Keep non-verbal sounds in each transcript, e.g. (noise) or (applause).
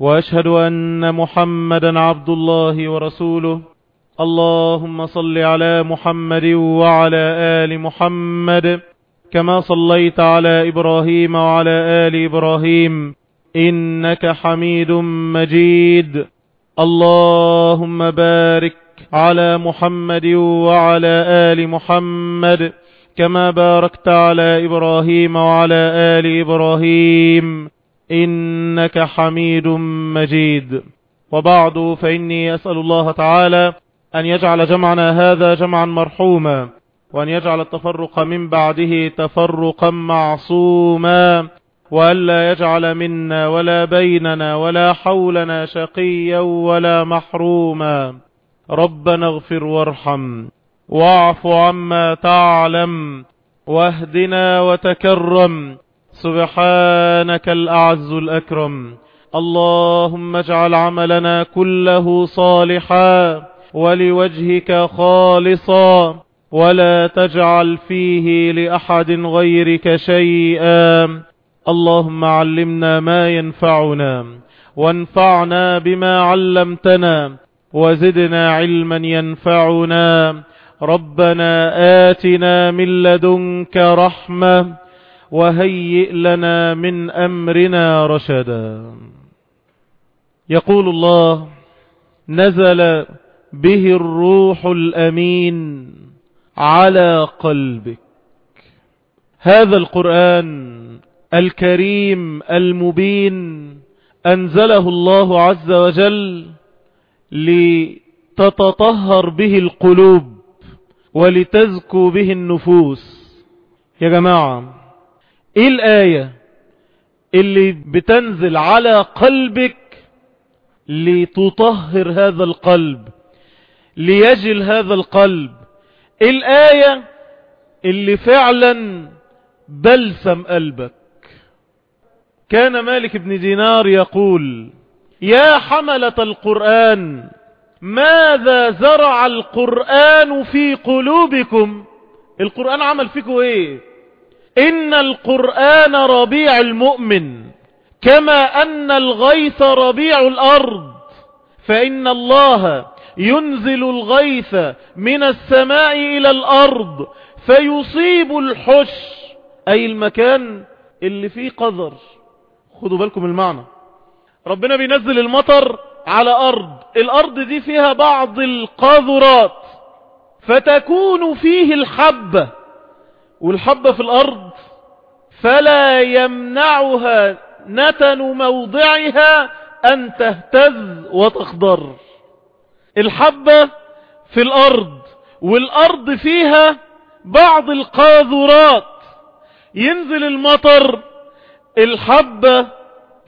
وأشهد أن محمدا عبد الله ورسوله. اللهم صل على محمد وعلى آل محمد كما صليت على إبراهيم وعلى آل إبراهيم. إنك حميد مجيد. اللهم بارك على محمد وعلى آل محمد كما باركت على إبراهيم وعلى آل إبراهيم. إنك حميد مجيد. وبعد فإني أسأل الله تعالى أن يجعل جمعنا هذا جمعا مرحوما وأن يجعل التفرق من بعده تفرقا معصوما وألا يجعل منا ولا بيننا ولا حولنا شقيا ولا محروما. ربنا اغفر وارحم واعف عما تعلم واهدنا وتكرم سبحانك الأعز الأكرم. اللهم اجعل عملنا كله صالحا ولوجهك خالصا ولا تجعل فيه لأحد غيرك شيئا. اللهم علمنا ما ينفعنا وانفعنا بما علمتنا وزدنا علما ينفعنا. ربنا آتنا من لدنك رحمة وهيئ لنا من أمرنا رشدا. يقول الله نزل به الروح الأمين على قلبك. هذا القرآن الكريم المبين أنزله الله عز وجل لتتطهر به القلوب ولتزكو به النفوس. يا جماعة إيه الآية اللي بتنزل على قلبك لتطهر هذا القلب ليجل هذا القلب؟ الآية اللي فعلا بلسم قلبك؟ كان مالك بن دينار يقول يا حملة القرآن ماذا زرع القرآن في قلوبكم؟ القرآن عمل فيكم إيه؟ إن القرآن ربيع المؤمن كما أن الغيث ربيع الأرض فإن الله ينزل الغيث من السماء إلى الأرض فيصيب الحش أي المكان اللي فيه قذر. خدوا بالكم المعنى. ربنا بينزل المطر على أرض الأرض دي فيها بعض القاذورات فتكون فيه الحبة. والحبة في الأرض فلا يمنعها نتن موضعها أن تهتز وتخضر. الحبة في الأرض والأرض فيها بعض القاذورات. ينزل المطر الحبة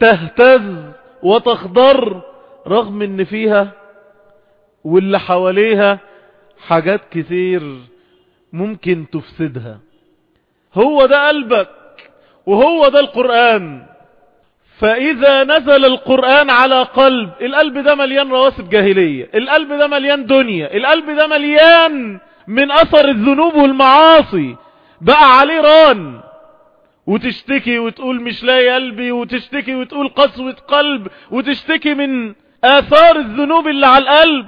تهتز وتخضر رغم إن فيها واللي حواليها حاجات كتير ممكن تفسدها. هو ده قلبك وهو ده القرآن. فإذا نزل القرآن على قلب القلب ده مليان رواسب جاهلية القلب ده مليان دنيا القلب ده مليان من أثر الذنوب والمعاصي. بقى عليه ران. وتشتكي وتقول مش لاقي قلبي وتشتكي وتقول قسوة قلب وتشتكي من آثار الذنوب اللي على القلب.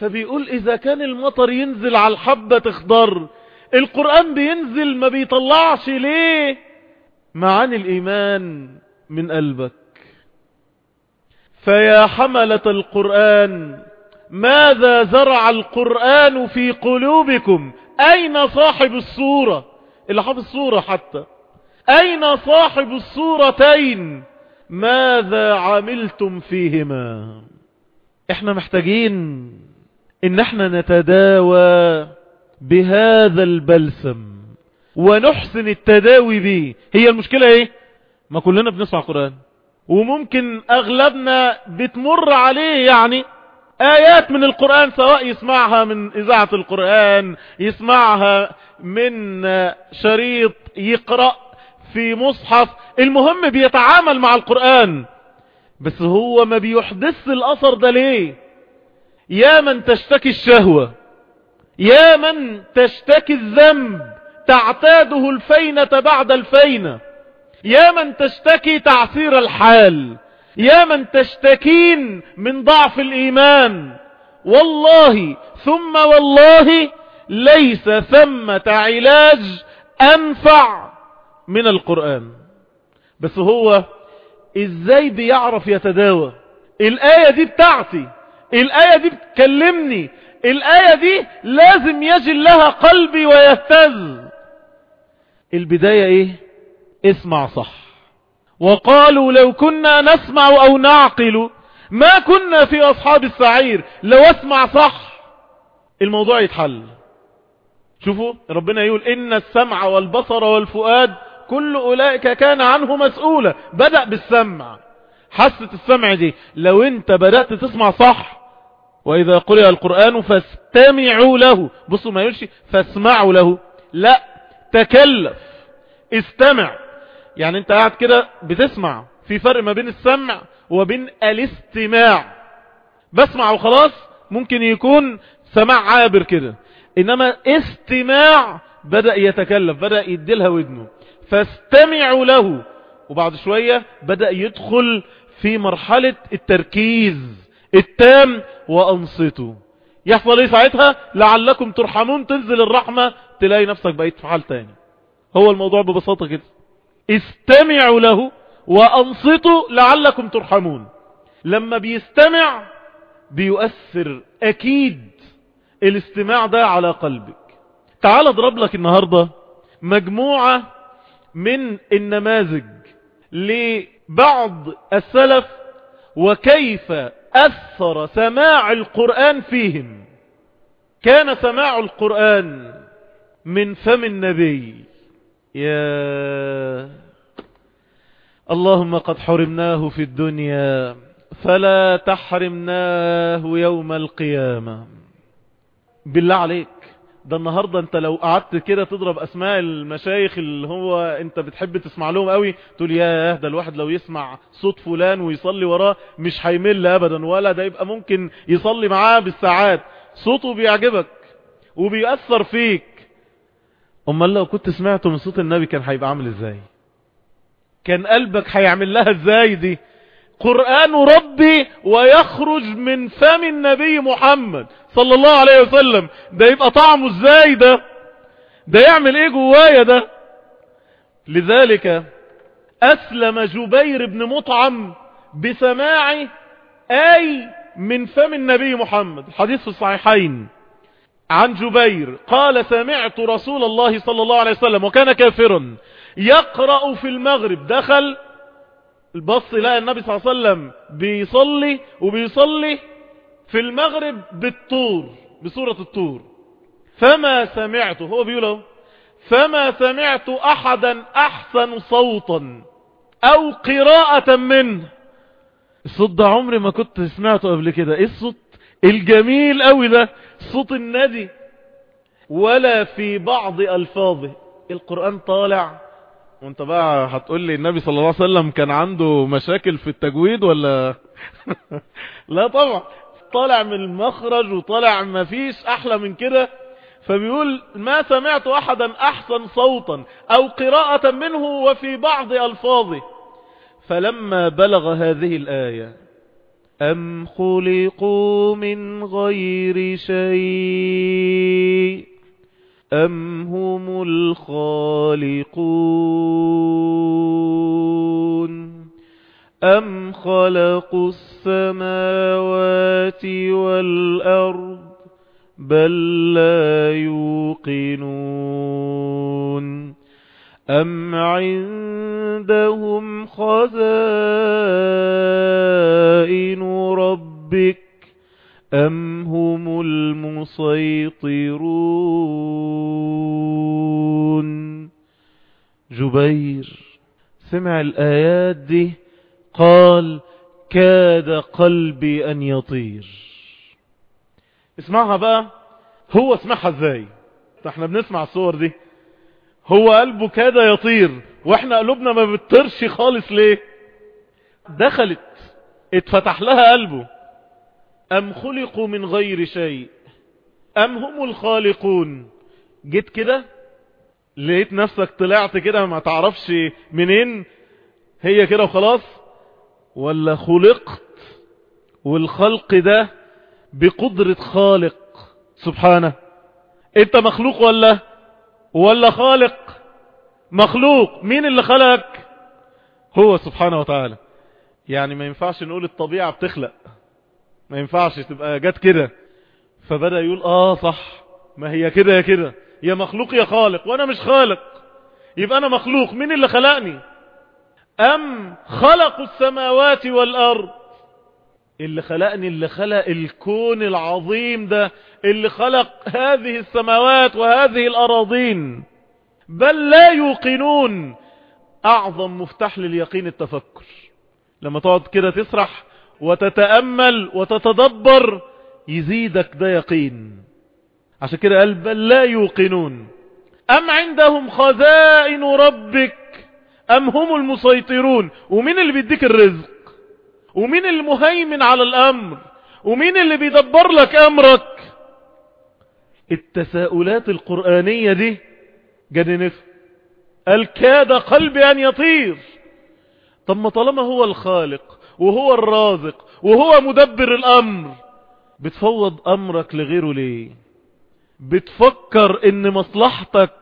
فبيقول إذا كان المطر ينزل على الحبة تخضر القرآن بينزل ما بيطلعش ليه؟ معاني الإيمان من قلبك. فيا حملة القرآن ماذا زرع القرآن في قلوبكم؟ أين صاحب الصورة؟ اللي حافظ الصورة حتى. أين صاحب الصورتين؟ ماذا عملتم فيهما؟ إحنا محتاجين إن إحنا نتداوى بهذا البلسم. ونحسن التداوي به. هي المشكلة إيه؟ ما كلنا بنسمع قرآن وممكن أغلبنا بتمر عليه يعني آيات من القرآن سواء يسمعها من إذاعة القرآن يسمعها من شريط يقرأ في مصحف. المهم بيتعامل مع القرآن. بس هو ما بيحدث الأثر ده ليه؟ يا من تشتكي الشهوة. يا من تشتكي الذنب تعتاده الفينة بعد الفينة. يا من تشتكي تعسير الحال. يا من تشتكين من ضعف الإيمان. والله ثم والله ليس ثمة علاج أنفع من القرآن. بس هو إزاي بيعرف يتداوى؟ الآية دي بتاعتي. الآية دي بتكلمني الآية دي لازم يجل لها قلبي ويهتز. البداية إيه؟ اسمع صح. وقالوا لو كنا نسمع أو نعقل ما كنا في أصحاب السعير لو اسمع صح الموضوع يتحل. شوفوا ربنا يقول إن السمع والبصر والفؤاد كل أولئك كان عنه مسؤولة بدأ بالسمع. حاسة السمع دي. لو أنت بدأت تسمع صح وإذا قرئ القرآن فاستمعوا له. بصوا ما يقولش فاسمعوا له. لا تكلف استمع. يعني انت قاعد كده بتسمع. في فرق ما بين السمع وبين الاستماع. بسمع وخلاص ممكن يكون سماع عابر كده. إنما استماع بدأ يتكلف بدأ يديلها ودنه. فاستمعوا له. وبعد شوية بدأ يدخل في مرحلة التركيز. التام وأنصتوا. يحصل إيه ساعتها؟ لعلكم ترحمون تنزل الرحمة تلاقي نفسك بقيت في حال تاني. هو الموضوع ببساطة كده. استمعوا له وأنصتوا لعلكم ترحمون. لما بيستمع بيؤثر أكيد الاستماع ده على قلبك. تعال اضرب لك النهاردة مجموعة من النماذج لبعض السلف وكيف أثر سماع القرآن فيهم. كان سماع القرآن من فم النبي. يا اللهم قد حرمناه في الدنيا فلا تحرمناه يوم القيامة. بالله عليك. ده النهاردة انت لو قعدت كده تضرب أسماء المشايخ اللي هو انت بتحب تسمع لهم قوي تقول ياه ده الواحد لو يسمع صوت فلان ويصلي وراه مش هيمل ابدا ولا ده يبقى ممكن يصلي معاه بالساعات. صوته بيعجبك وبيأثر فيك. أمال لو كنت سمعته من صوت النبي كان هيبقى عامل إزاي؟ كان قلبك هيعمل لها إزاي دي؟ قرآن ربي ويخرج من فم النبي محمد. صلى الله عليه وسلم ده يبقى طعمه إزاي ده؟ ده يعمل إيه جوايا ده؟ لذلك أسلم جبير بن مطعم بسماع آي من فم النبي محمد الحديث في الصحيحين. عن جبير قال سمعت رسول الله صلى الله عليه وسلم وكان كافرا يقرأ في المغرب دخل البص لقى النبي صلى الله عليه وسلم بيصلي وبيصلي في المغرب بالطور بسورة الطور. فما سمعت هو بيقول فما سمعت أحدا أحسن صوتا أو قراءة منه. الصوت ده عمري ما كنت سمعته قبل كده. إيه الصوت الجميل قوي ده؟ صوت النبي. ولا في بعض ألفاظه. القرآن طالع. وانت بقى هتقول لي النبي صلى الله عليه وسلم كان عنده مشاكل في التجويد ولا؟ (laughs) لا طبعا. طالع من المخرج وطالع ما فيش أحلى من كده فبيقول ما سمعت أحدا أحسن صوتا أو قراءة منه وفي بعض ألفاظه. فلما بلغ هذه الآية أم خلقوا من غير شيء؟ أم هم الخالقون؟ أم خلقوا السماوات والأرض بل لا يوقنون أم عندهم خزائن ربك أم هم المسيطرون جبير سمع الآيات دي؟ قال كاد قلبي أن يطير. اسمعها بقى. هو اسمعها إزاي؟ إحنا بنسمع الصور دي. هو قلبه كاد يطير وإحنا قلوبنا ما بتطيرش خالص ليه؟ دخلت اتفتح لها قلبه. أم خلقوا من غير شيء؟ أم هم الخالقون؟ جيت كده؟ لقيت نفسك طلعت كده ما تعرفش منين؟ هي كده وخلاص؟ ولا خلقت والخلق ده بقدرة خالق سبحانه. انت مخلوق ولا؟ ولا خالق؟ مخلوق. مين اللي خلقك؟ هو سبحانه وتعالى. يعني ما ينفعش نقول الطبيعة بتخلق. ما ينفعش تبقى جت كده. فبدأ يقول آه صح. ما هي كده يا كده. يا مخلوق يا خالق. وأنا مش خالق. يبقى أنا مخلوق. مين اللي خلقني؟ أم خلقوا السماوات والأرض؟ اللي خلقني اللي خلق الكون العظيم ده اللي خلق هذه السماوات وهذه الأراضين. بل لا يوقنون. أعظم مفتاح لليقين التفكر. لما تقعد كده تسرح وتتأمل وتتدبر يزيدك ده يقين. عشان كده قال بل لا يوقنون. أم عندهم خزائن ربك؟ أم هم المسيطرون؟ ومين اللي بيديك الرزق؟ ومين المهيمن على الأمر؟ ومين اللي بيدبر لك أمرك؟ التساؤلات القرآنية دي جننت قال كاد قلبي أن يطير. طب ما طالما هو الخالق وهو الرازق وهو مدبر الأمر بتفوض أمرك لغيره ليه؟ بتفكر إن مصلحتك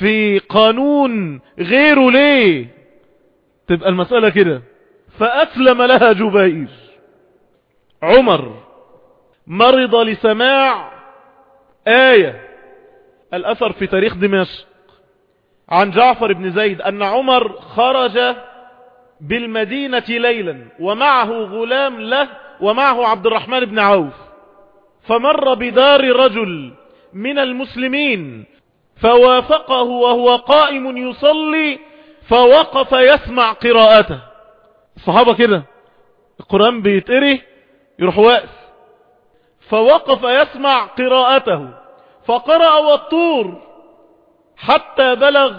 في قانون غيره ليه. تبقى المسألة كده. فأسلم لها جبير. عمر مرض لسماع آية. الأثر في تاريخ دمشق. عن جعفر بن زيد أن عمر خرج بالمدينة ليلا ومعه غلام له ومعه عبد الرحمن بن عوف. فمر بدار رجل من المسلمين فوافقه وهو قائم يصلي فوقف يسمع قراءته. الصحابة كده القرآن بيتقري يروح واقف. فوقف يسمع قراءته. فقرأ والطور حتى بلغ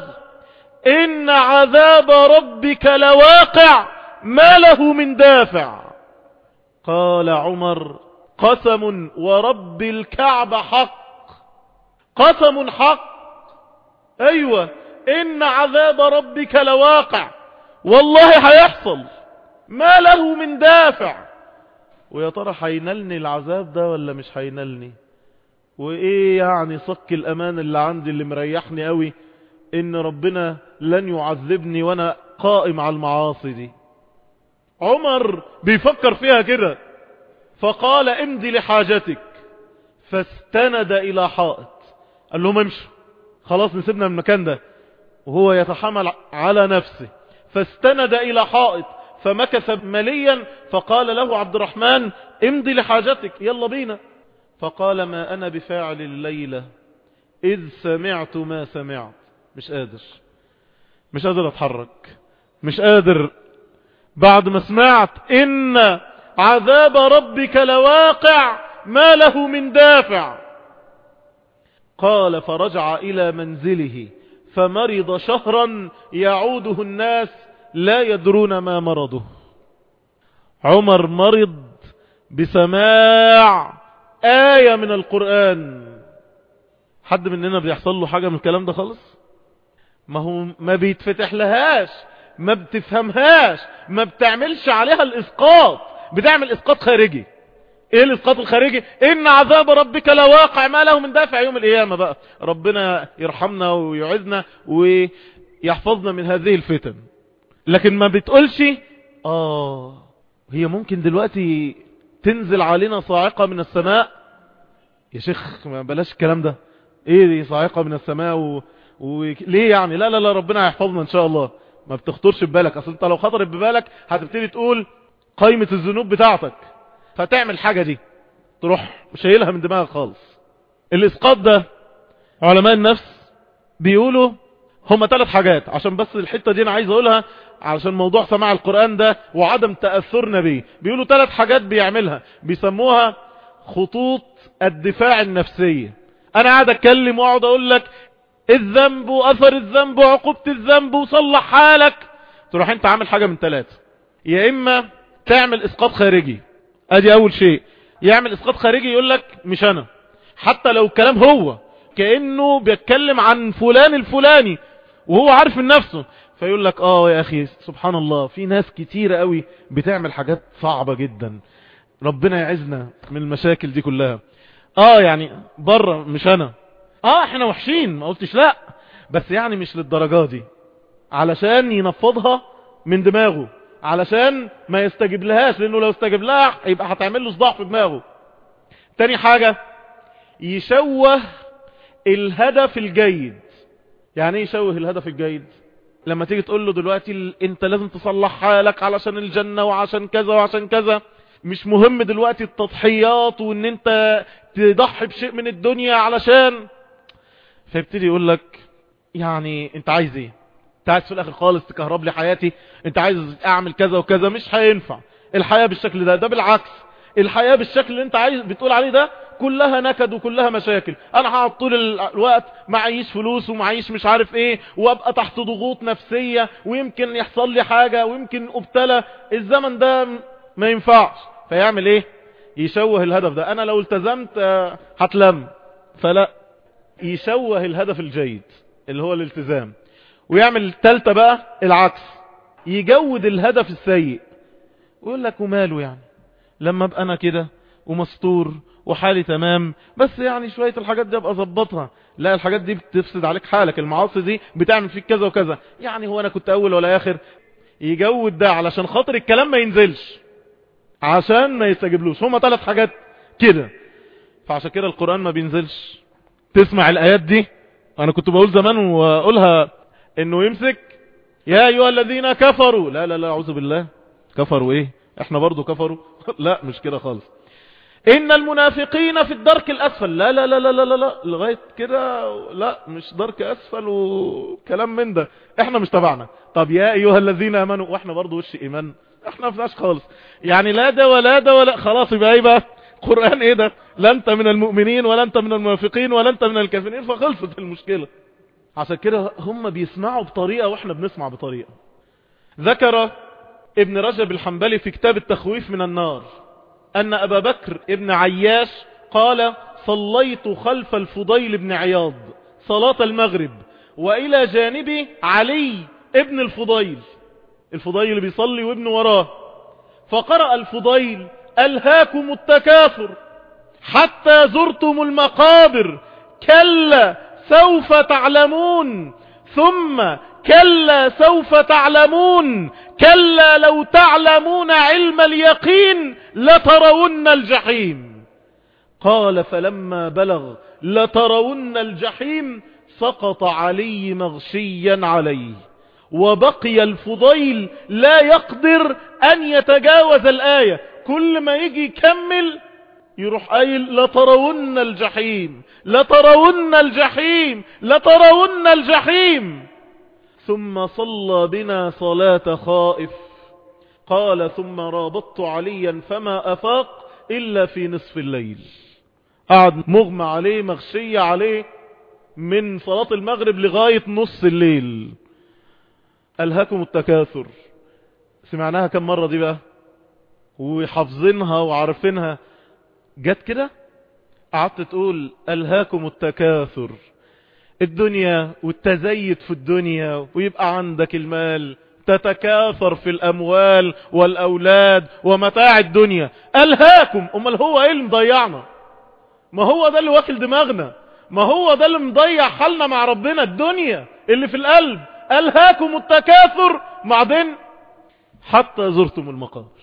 إن عذاب ربك لواقع ما له من دافع. قال عمر قسم ورب الكعب حق. قسم حق أيوه إن عذاب ربك لواقع. والله هيحصل. ما له من دافع. ويا ترى هينلني العذاب ده ولا مش هينلني؟ وإيه يعني صك الأمان اللي عندي اللي مريحني قوي إن ربنا لن يعذبني وأنا قائم على المعاصي دي؟ عمر بيفكر فيها كده. فقال امضي لحاجتك. فاستند إلى حائط. قال لهم امشوا خلاص نسيبنا من المكان ده. وهو يتحمل على نفسه. فاستند إلى حائط فمكث مليا فقال له عبد الرحمن امضي لحاجتك يلا بينا. فقال ما أنا بفاعل الليلة إذ سمعت ما سمعت. مش قادر. مش قادر أتحرك. مش قادر. بعد ما سمعت إن عذاب ربك لواقع ما له من دافع. قال فرجع إلى منزله فمرض شهرا يعوده الناس لا يدرون ما مرضه. عمر مرض بسماع آية من القرآن. حد مننا بيحصل له حاجة من الكلام ده خالص؟ ما هو ما بيتفتح لهاش ما بتفهمهاش ما بتعملش عليها الإسقاط. بتعمل إسقاط خارجي. إيه الإسقاط الخارجي؟ إن عذاب ربك لواقع. ما له من دافع يوم القيامة بقى. ربنا يرحمنا ويعزنا ويحفظنا من هذه الفتن. لكن ما بتقولش آه هي ممكن دلوقتي تنزل علينا صاعقة من السماء. يا شيخ ما بلاش الكلام ده. إيه دي صاعقة من السماء و... وليه يعني؟ لا لا لا ربنا هيحفظنا إن شاء الله. ما بتخطرش ببالك. أصل أنت لو خطرت ببالك هتبتدي تقول قائمة الذنوب بتاعتك. فتعمل حاجة دي. تروح شايلها من دماغك خالص. الإسقاط ده علماء النفس بيقولوا هما ثلاث حاجات. عشان بس الحتة دي أنا عايز أقولها علشان موضوع سماع القرآن ده وعدم تأثرنا بيه بيقولوا ثلاث حاجات بيعملها. بيسموها خطوط الدفاع النفسية. أنا قاعد أتكلم وأقعد أقول لك الذنب واثر الذنب وعقوبة الذنب وصلح حالك. تروح أنت عامل حاجة من ثلاثة يا إما تعمل إسقاط خارجي. ادي اول شيء يعمل اسقاط خارجي يقول لك مش أنا حتى لو الكلام هو كأنه بيتكلم عن فلان الفلاني وهو عارف من نفسه فيقول لك آه يا أخي سبحان الله في ناس كتيرة قوي بتعمل حاجات صعبة جدا ربنا يعزنا من المشاكل دي كلها آه يعني بره مش أنا آه إحنا وحشين ما قلتش لأ بس يعني مش للدرجة دي علشان ينفضها من دماغه علشان ما يستجيب لهاش لأنه لو استجيب لها يبقى هتعمل له صداع في دماغه. تاني حاجة يشوه الهدف الجيد. يعني إيه يشوه الهدف الجيد؟ لما تيجي تقول له دلوقتي أنت لازم تصلح حالك علشان الجنة وعشان كذا وعشان كذا. مش مهم دلوقتي التضحيات وإن أنت تضحي بشيء من الدنيا علشان. فيبتدي يقول لك يعني أنت عايز إيه؟ انت عايز في الآخر خالص تكهرب لي حياتي؟ انت عايز اعمل كذا وكذا؟ مش هينفع. الحياة بالشكل ده ده بالعكس. الحياة بالشكل اللي انت عايز بتقول عليه ده كلها نكد وكلها مشاكل. أنا هقعد طول الوقت معيش فلوس ومعيش مش عارف إيه وابقى تحت ضغوط نفسية ويمكن يحصل لي حاجة ويمكن ابتلى الزمن ده ما ينفعش. فيعمل إيه؟ يشوه الهدف ده. أنا لو التزمت آه، هتلم. فلا يشوه الهدف الجيد اللي هو الالتزام. ويعمل التالتة بقى العكس. يجود الهدف السيء. ويقول لك وماله يعني. لما أبقى أنا كده ومستور وحالي تمام بس يعني شوية الحاجات دي أبقى أظبطها. لا الحاجات دي بتفسد عليك حالك. المعاصي دي بتعمل فيك كذا وكذا. يعني هو أنا كنت أول ولا آخر. يجود ده علشان خاطر الكلام ما ينزلش. عشان ما يستجيبلوش. هما ثلاث حاجات كده. فعشان كده القرآن ما بينزلش. تسمع الآيات دي؟ أنا كنت بقول زمان وأقولها انه يمسك. يا أيها الذين كفروا. لا لا لا أعوذ بالله. كفروا إيه؟ إحنا برضو كفروا. (laughs) لا مش كده خالص. إن المنافقين في الدرك الأسفل. لا لا لا لا لا لا. لغاية كده لا مش درك أسفل وكلام من ده. إحنا مش تبعنا. طب يا أيها الذين آمنوا وإحنا برضو وش إيمان. إحنا ما خالص. يعني لا ده ولا ده ولا خلاص يبقى إيه بقى؟ قرآن إيه ده؟ لا انت من المؤمنين ولا انت من المنافقين ولا انت من الكافرين. فخلصت المشكلة. عشان كده هم بيسمعوا بطريقة وإحنا بنسمع بطريقة. ذكر ابن رجب الحنبلي في كتاب التخويف من النار أن أبا بكر ابن عياش قال صليت خلف الفضيل بن عياض صلاة المغرب وإلى جانبي علي ابن الفضيل. الفضيل بيصلي وابن وراه. فقرأ الفضيل ألهاكم التكاثر حتى زرتم المقابر كلا سوف تعلمون. ثم كلا سوف تعلمون. كلا لو تعلمون علم اليقين لترون الجحيم. قال فلما بلغ لترون الجحيم سقط علي مغشيا عليه. وبقي الفضيل لا يقدر أن يتجاوز الآية. كل ما يجي يكمل يروح قايل لترون الجحيم لترون الجحيم لترون الجحيم. ثم صلى بنا صلاة خائف. قال ثم رابطت عليا فما أفاق إلا في نصف الليل. قعد مغمى عليه مغشية عليه من صلاة المغرب لغاية نص الليل. ألهكم التكاثر. سمعناها كم مرة دي بقى؟ وحافظينها وعارفينها. جت كده؟ قعدت تقول ألهاكم التكاثر. الدنيا والتزيد في الدنيا ويبقى عندك المال. تتكاثر في الأموال والأولاد ومتاع الدنيا. ألهاكم. أمال هو إيه اللي مضيعنا؟ ما هو ده اللي واكل دماغنا؟ ما هو ده اللي مضيع حالنا مع ربنا؟ الدنيا اللي في القلب. ألهاكم التكاثر. بعدين حتى زرتم المقابر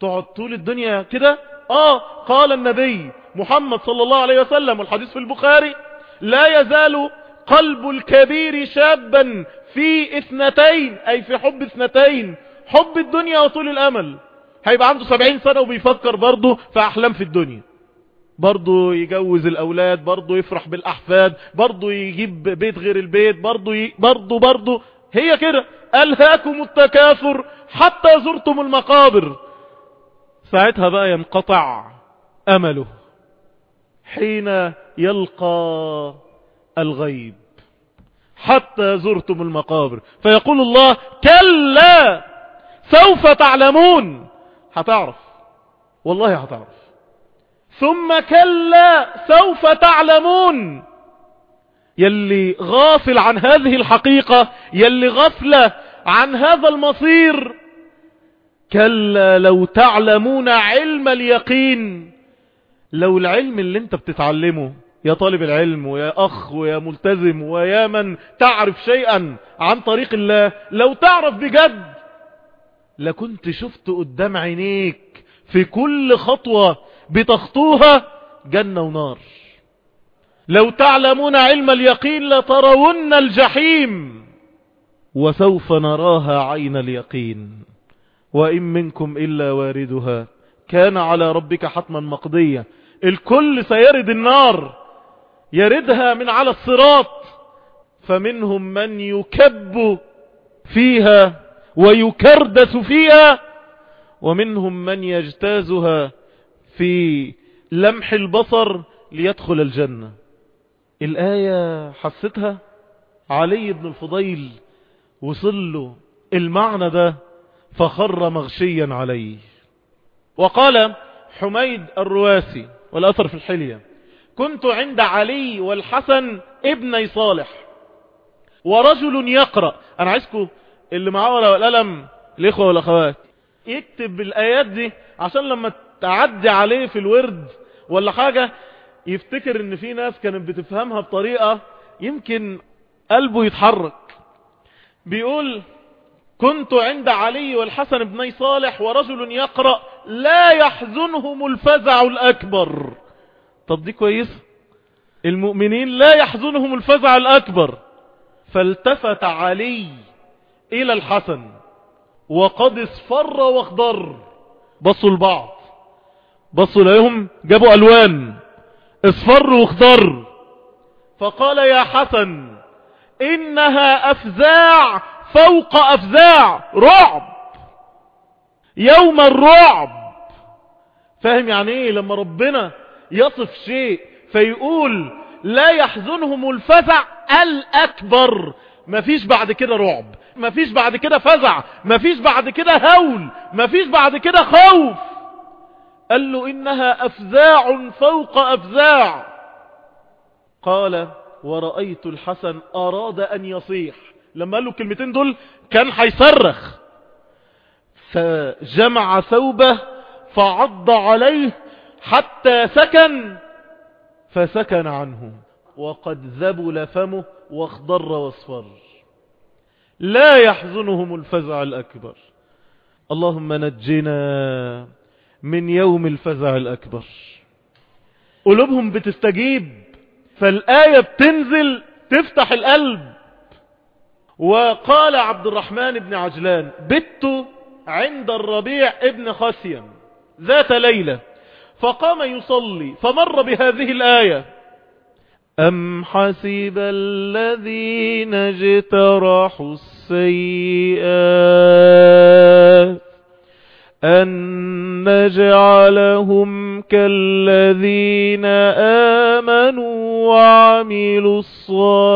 تقعد طول الدنيا كده؟ آه قال النبي محمد صلى الله عليه وسلم والحديث في البخاري لا يزال قلب الكبير شابا في اثنتين أي في حب اثنتين حب الدنيا وطول الأمل. هيبقى عنده سبعين سنة وبيفكر برضه في أحلام في الدنيا. برضه يجوز الأولاد برضه يفرح بالأحفاد برضه يجيب بيت غير البيت برضه ي... برضه برضه. هي كده. ألهاكم التكاثر حتى زرتم المقابر. ساعتها بقى ينقطع أمله حين يلقى الغيب. حتى زرتم المقابر. فيقول الله كلا سوف تعلمون. هتعرف. والله هتعرف. ثم كلا سوف تعلمون. يلي غافل عن هذه الحقيقة يلي غفلة عن هذا المصير كلا لو تعلمون علم اليقين. لو العلم اللي انت بتتعلمه يا طالب العلم ويا أخ ويا ملتزم ويا من تعرف شيئا عن طريق الله لو تعرف بجد لكنت شفت قدام عينيك في كل خطوة بتخطوها جنة ونار. لو تعلمون علم اليقين لترون الجحيم وسوف نراها عين اليقين. وإن منكم إلا واردها. كان على ربك حتما مقضية. الكل سيرد النار. يردها من على الصراط. فمنهم من يكب فيها ويكردس فيها. ومنهم من يجتازها في لمح البصر ليدخل الجنة. الآية حستها علي بن الفضيل. وصل له المعنى ده. فخر مغشيا عليه. وقال حميد الرواسي والأثر في الحلية كنت عند علي والحسن ابني صالح ورجل يقرأ. أنا عايزكم اللي معاه ورقة والقلم الإخوة والأخوات يكتب الآيات دي عشان لما تعدي عليه في الورد ولا حاجة يفتكر إن في ناس كانت بتفهمها بطريقة يمكن قلبه يتحرك. بيقول كنت عند علي والحسن بني صالح ورجل يقرأ لا يحزنهم الفزع الأكبر. طب دي كويس. المؤمنين لا يحزنهم الفزع الأكبر. فالتفت علي إلى الحسن وقد اصفر واخضر. بصوا البعض بصوا لهم جابوا ألوان. اصفر واخضر. فقال يا حسن إنها أفزاع فوق أفزاع رعب. يوم الرعب. فاهم يعني إيه؟ لما ربنا يصف شيء فيقول لا يحزنهم الفزع الأكبر. مفيش بعد كده رعب. مفيش بعد كده فزع. مفيش بعد كده هول. مفيش بعد كده خوف. قال له إنها أفزاع فوق أفزاع. قال ورأيت الحسن أراد أن يصيح. لما قال له الكلمتين دول كان هيصرخ. فجمع ثوبه فعض عليه حتى سكن فسكن عنه. وقد ذبل فمه واخضر واصفر. لا يحزنهم الفزع الأكبر. اللهم نجنا من يوم الفزع الأكبر. قلوبهم بتستجيب. فالآية بتنزل تفتح القلب. وقال عبد الرحمن بن عجلان بت عند الربيع ابن خسيم ذات ليلة فقام يصلي فمر بهذه الآية أم حسب الذين اجترحوا السيئات أن نجعلهم كالذين آمنوا وعملوا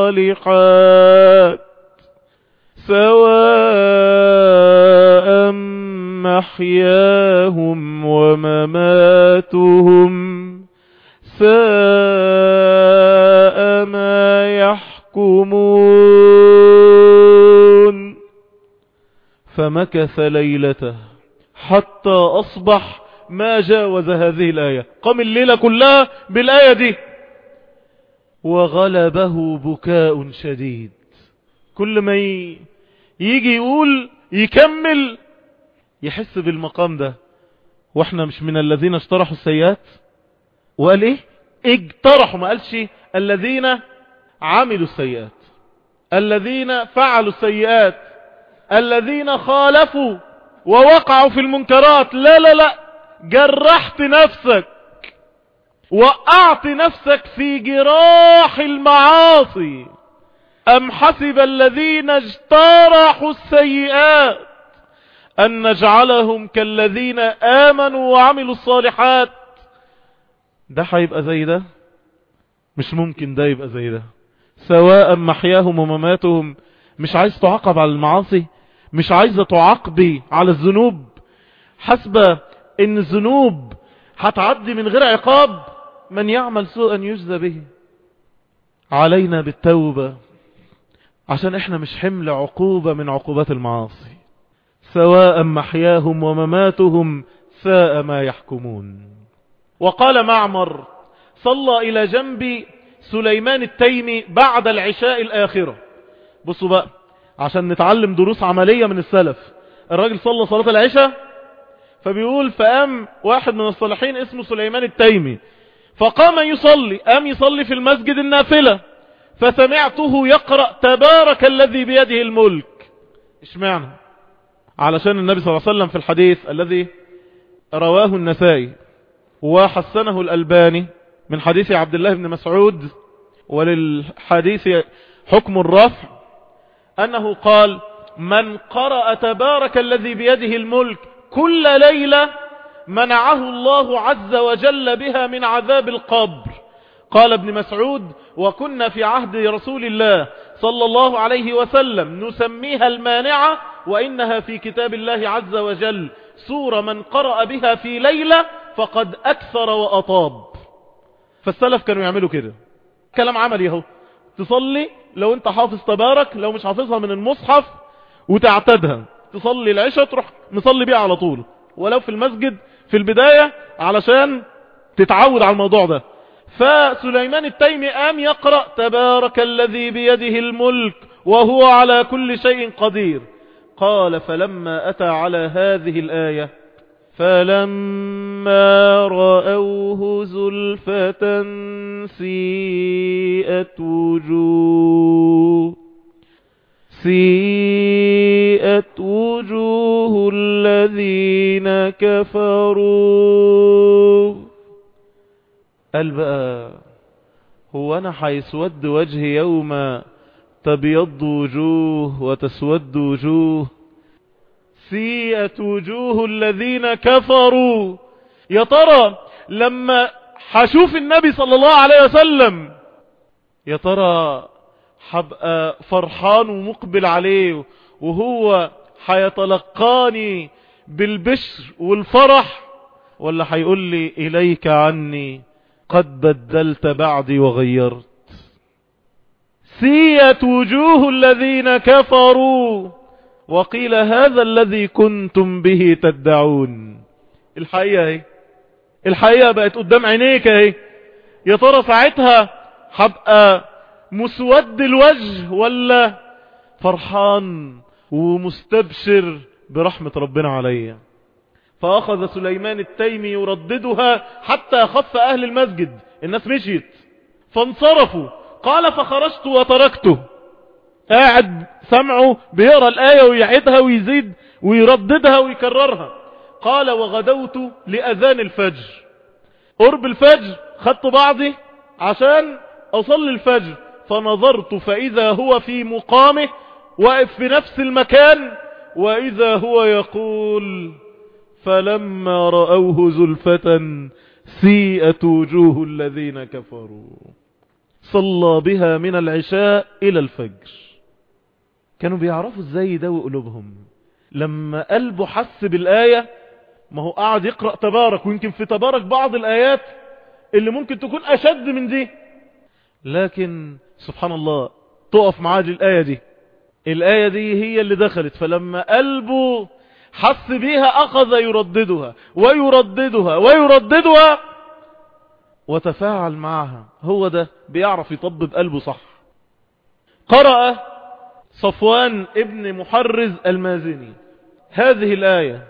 الصالحات سواء محياهم ومماتهم ساء ما يحكمون. فمكث ليلته حتى أصبح ما جاوز هذه الآية. قام الليلة كلها بالآية دي. وغلبه بكاء شديد. كل ما يجي يقول يكمل يحس بالمقام ده. وإحنا مش من الذين اشترحوا السيئات؟ وقال إيه؟ اجترحوا ما قالش الذين عملوا السيئات. الذين فعلوا السيئات. الذين خالفوا ووقعوا في المنكرات. لا لا لا. جرحت نفسك. وقعت نفسك في جراح المعاصي. أم حسب الذين اجترحوا السيئات أن نجعلهم كالذين آمنوا وعملوا الصالحات؟ ده هيبقى زي ده؟ مش ممكن ده يبقى زي ده. سواء محياهم ومماتهم مش عايز تعاقب على المعاصي مش عايزة تعاقبي على الذنوب. حسب إن الذنوب هتعدي من غير عقاب من يعمل سوءا يجزى به. علينا بالتوبة. عشان إحنا مش حمل عقوبة من عقوبات المعاصي. سواء محياهم ومماتهم ساء ما يحكمون. وقال معمر صلى إلى جنب سليمان التيمي بعد العشاء الآخرة. بصوا بقى عشان نتعلم دروس عملية من السلف. الراجل صلى صلاة العشاء فبيقول فقام واحد من الصالحين اسمه سليمان التيمي فقام يصلي قام يصلي في المسجد النافلة. فسمعته يقرأ تبارك الذي بيده الملك. اشمعنى؟ علشان النبي صلى الله عليه وسلم في الحديث الذي رواه النسائي وحسنه الألباني من حديث عبد الله بن مسعود وللحديث حكم الرفع أنه قال من قرأ تبارك الذي بيده الملك كل ليلة منعه الله عز وجل بها من عذاب القبر قال ابن مسعود وكنا في عهد رسول الله صلى الله عليه وسلم نسميها المانعة وإنها في كتاب الله عز وجل سورة من قرأ بها في ليلة فقد أكثر وأطاب. فالسلف كانوا يعملوا كده. كلام عملي أهو. تصلي لو أنت حافظ تبارك لو مش حافظها من المصحف وتعتدها. تصلي العشاء تروح مصلي بيها على طول. ولو في المسجد في البداية علشان تتعود على الموضوع ده. فسليمان التيمي قام يقرأ تبارك الذي بيده الملك وهو على كل شيء قدير. قال فلما أتى على هذه الآية فلما رأوه زلفة سيئت وجوه سيئت وجوه الذين كفروا. قال بقى هو أنا حيسود وجهي يوم تبيض وجوه وتسود وجوه. سيئت وجوه الذين كفروا. يا ترى لما حشوف النبي صلى الله عليه وسلم يا ترى حبقى فرحان ومقبل عليه وهو حيتلقاني بالبشر والفرح؟ ولا حيقول لي إليك عني؟ قد بدلت بعدي وغيرت. سيت وجوه الذين كفروا وقيل هذا الذي كنتم به تدعون. الحقيقة اهي الحقيقة بقت قدام عينيك اهي. يا ترى ساعتها هبقى مسود الوجه ولا فرحان ومستبشر برحمة ربنا عليا فأخذ سليمان التيمي يرددها حتى خف أهل المسجد. الناس مشيت. فانصرفوا. قال فخرجت وتركته. قاعد سمعه بيقرأ الآية ويعيدها ويزيد ويرددها ويكررها. قال وغدوت لأذان الفجر. قرب الفجر. خدت بعضي عشان أصلي الفجر. فنظرت فإذا هو في مقامه واقف في نفس المكان وإذا هو يقول فلما رأوه زلفة سيئت وجوه الذين كفروا. صلى بها من العشاء إلى الفجر. كانوا بيعرفوا إزاي يداوي قلوبهم. لما قلبه حس بالآية ما هو قاعد يقرأ تبارك ويمكن في تبارك بعض الآيات اللي ممكن تكون أشد من دي. لكن سبحان الله تقف معاه الآية دي. الآية دي هي اللي دخلت. فلما قلبه حس بيها أخذ يرددها ويرددها ويرددها وتفاعل معها. هو ده بيعرف يطبب قلبه صح. قرأ صفوان ابن محرز المازني هذه الآية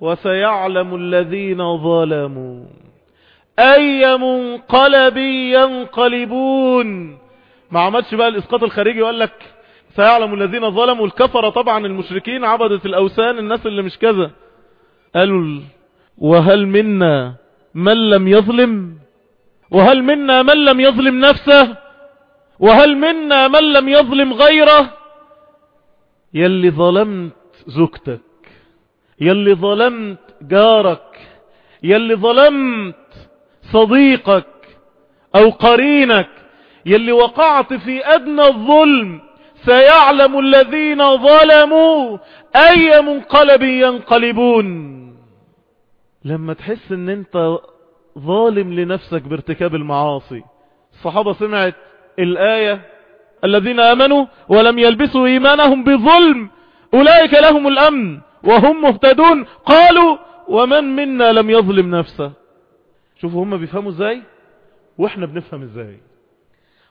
وسيعلم الذين ظلموا أي منقلب ينقلبون. ما عمدش بقى الإسقاط الخارجي وقال لك سيعلم الذين ظلموا الكفر طبعا المشركين عبدة الأوثان الناس اللي مش كذا. قالوا وهل منا من لم يظلم؟ وهل منا من لم يظلم نفسه؟ وهل منا من لم يظلم غيره؟ يلي ظلمت زوجتك يلي ظلمت جارك يلي ظلمت صديقك أو قرينك يلي وقعت في أدنى الظلم سيعلم الذين ظلموا أي منقلب ينقلبون. لما تحس إن أنت ظالم لنفسك بارتكاب المعاصي. الصحابة سمعت الآية الذين آمنوا ولم يلبسوا إيمانهم بظلم أولئك لهم الأمن وهم مهتدون. قالوا ومن منا لم يظلم نفسه؟ شوفوا هم بيفهموا إزاي؟ وإحنا بنفهم إزاي؟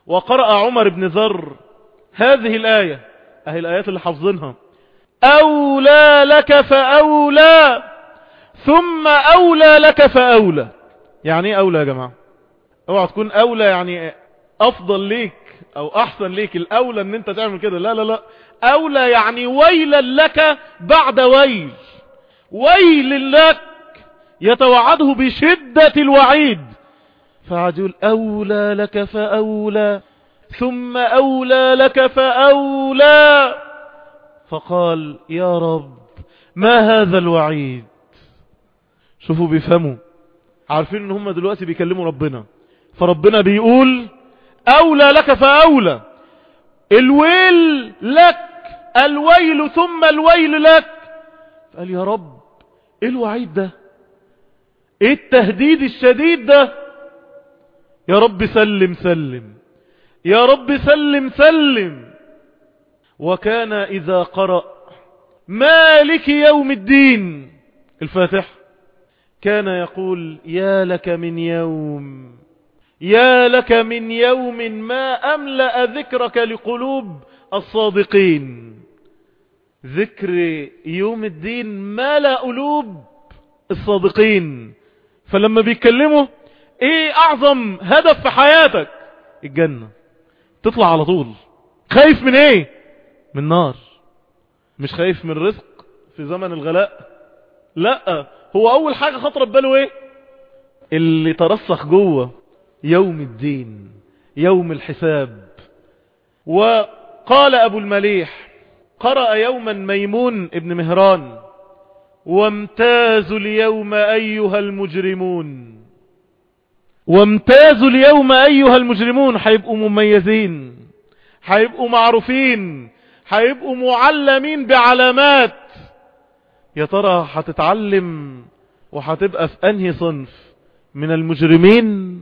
وقرأ عمر بن ذر هذه الآية. أهي الآيات اللي حافظينها. أولى لك فأولى. ثم أولى لك فأولى. يعني إيه أولى يا جماعة؟ أوعى تكون أولى يعني أفضل ليك أو أحسن ليك. الأولى إن أنت تعمل كده. لا لا لا. أولى يعني ويلا لك بعد ويل. ويل لك يتوعده بشدة الوعيد. يقول أولى لك فأولى. ثم أولى لك فأولى. فقال يا رب ما هذا الوعيد؟ شوفوا بيفهموا. عارفين إن هم دلوقتي بيكلموا ربنا. فربنا بيقول أولى لك فأولى. الويل لك الويل ثم الويل لك. قال يا رب إيه الوعيد ده؟ إيه التهديد الشديد ده؟ يا رب سلم سلم. يا رب سلم سلم. وكان إذا قرأ مالك يوم الدين. الفاتح. كان يقول يا لك من يوم يا لك من يوم ما أملأ ذكرك لقلوب الصادقين. ذكر يوم الدين ملأ قلوب الصادقين. فلما بيتكلموا إيه أعظم هدف في حياتك؟ الجنة. تطلع على طول. خايف من إيه؟ من نار. مش خايف من رزق في زمن الغلاء؟ لا. هو أول حاجة خطر باله إيه؟ اللي ترسخ جوه. يوم الدين. يوم الحساب. وقال أبو المليح قرأ يوما ميمون ابن مهران وامتازوا اليوم أيها المجرمون. وامتازوا اليوم أيها المجرمون هيبقوا مميزين هيبقوا معروفين هيبقوا معلمين بعلامات. يا ترى هتتعلم وهتبقى في أنهي صنف من المجرمين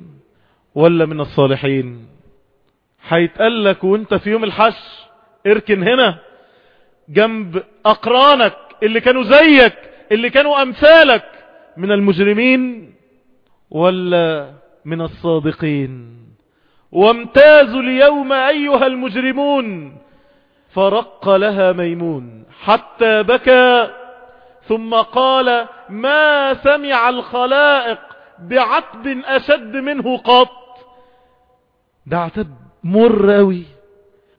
ولا من الصالحين؟ هيتقال لك وانت في يوم الحش اركن هنا جنب أقرانك اللي كانوا زيك اللي كانوا أمثالك من المجرمين ولا من الصادقين. وامتازوا اليوم أيها المجرمون فرق لها ميمون. حتى بكى ثم قال ما سمع الخلائق بعتب أشد منه قط؟ ده عتب مر قوي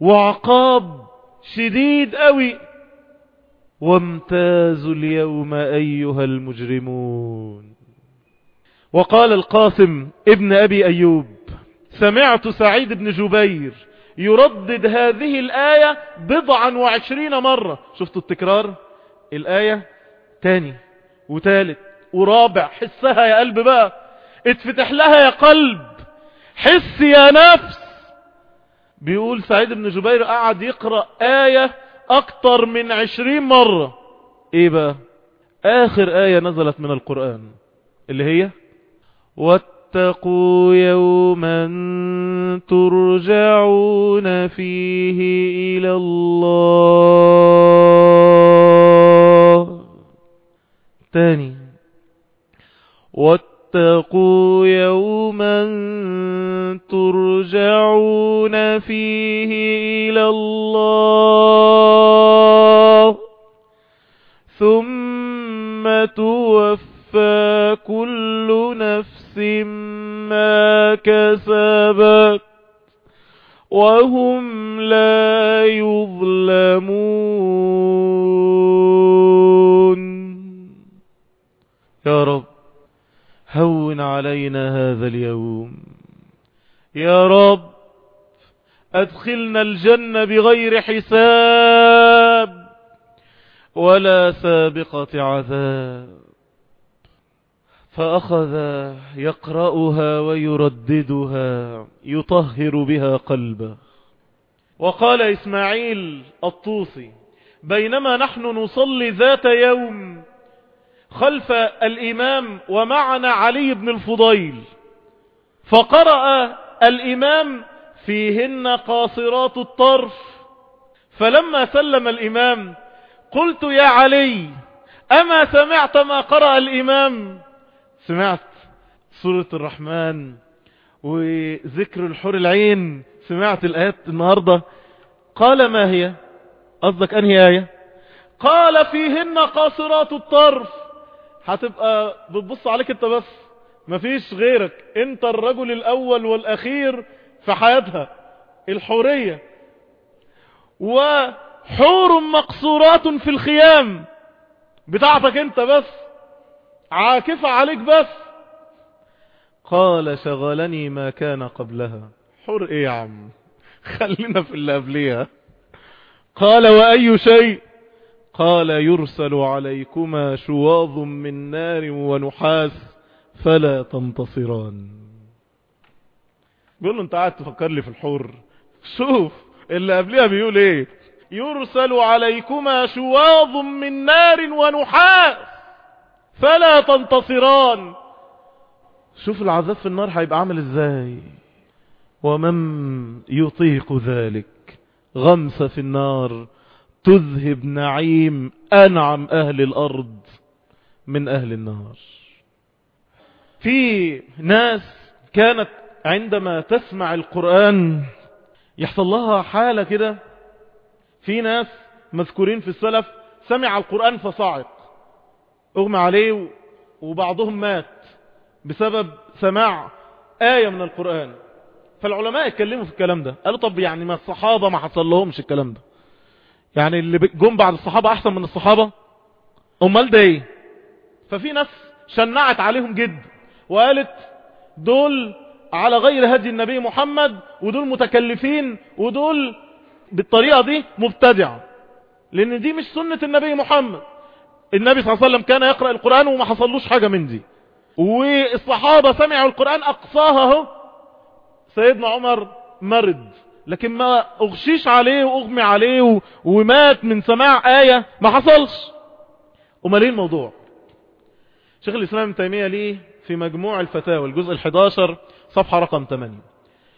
وعقاب شديد قوي وامتازوا اليوم أيها المجرمون. وقال القاسم ابن أبي أيوب سمعت سعيد بن جبير يردد هذه الآية بضعا وعشرين مرة. شفتوا التكرار؟ الآية تاني وتالت ورابع. حسها يا قلب بقى. اتفتح لها يا قلب. حس يا نفس. بيقول سعيد بن جبير قعد يقرأ آية أكتر من عشرين مرة. إيه بقى؟ آخر آية نزلت من القرآن. اللي هي واتقوا يوما ترجعون فيه إلى الله. تاني. كسبت وهم لا يظلمون. يا رب هون علينا هذا اليوم. يا رب أدخلنا الجنة بغير حساب ولا سابقة عذاب. فأخذ يقرأها ويرددها يطهر بها قلبه. وقال إسماعيل الطوسي بينما نحن نصلي ذات يوم خلف الإمام ومعنا علي بن الفضيل فقرأ الإمام فيهن قاصرات الطرف. فلما سلم الإمام قلت يا علي أما سمعت ما قرأ الإمام؟ سمعت سورة الرحمن وذكر الحور العين سمعت الآيات النهاردة. قال ما هي؟ قصدك أنهي آية؟ قال فيهن قاصرات الطرف. هتبقى بتبص عليك أنت بس. مفيش غيرك. أنت الرجل الأول والأخير في حياتها. الحورية. وحور مقصورات في الخيام. بتاعتك أنت بس. عاكفة عليك بس. قال شغلني ما كان قبلها. حور إيه يا عم؟ خلينا في اللي قبليها. قال وأي شيء؟ قال يرسل عليكما شواظ من نار ونحاس فلا تنتصران. بيقول له أنت قاعد تفكر لي في الحور شوف اللي قبلها بيقول إيه؟ يرسل عليكما شواظ من نار ونحاس. فلا تنتصران. شوف العذاب في النار هيبقى عامل إزاي. ومن يطيق ذلك غمس في النار تذهب نعيم أنعم أهل الأرض من أهل النار. في ناس كانت عندما تسمع القرآن يحصل لها حالة كده. في ناس مذكورين في السلف سمع القرآن فصعق أغمى عليه وبعضهم مات بسبب سماع آية من القرآن. فالعلماء اتكلموا في الكلام ده. قالوا طب يعني ما الصحابة ما حصل لهمش الكلام ده. يعني اللي جم بعد الصحابة أحسن من الصحابة؟ أمال ده إيه؟ ففي ناس شنعت عليهم جد وقالت دول على غير هدي النبي محمد ودول متكلفين ودول بالطريقة دي مبتدع لأن دي مش سنة النبي محمد. النبي صلى الله عليه وسلم كان يقرأ القرآن وما حصلوش حاجة من دي. والصحابة سمعوا القرآن اقصاها اهو سيدنا عمر مرض لكن ما أغشيش عليه وأغمي عليه ومات من سماع آية ما حصلش. أمال إيه الموضوع؟ شيخ الإسلام ابن تيمية ليه في مجموع الفتاوى الجزء ال11 صفحة رقم 8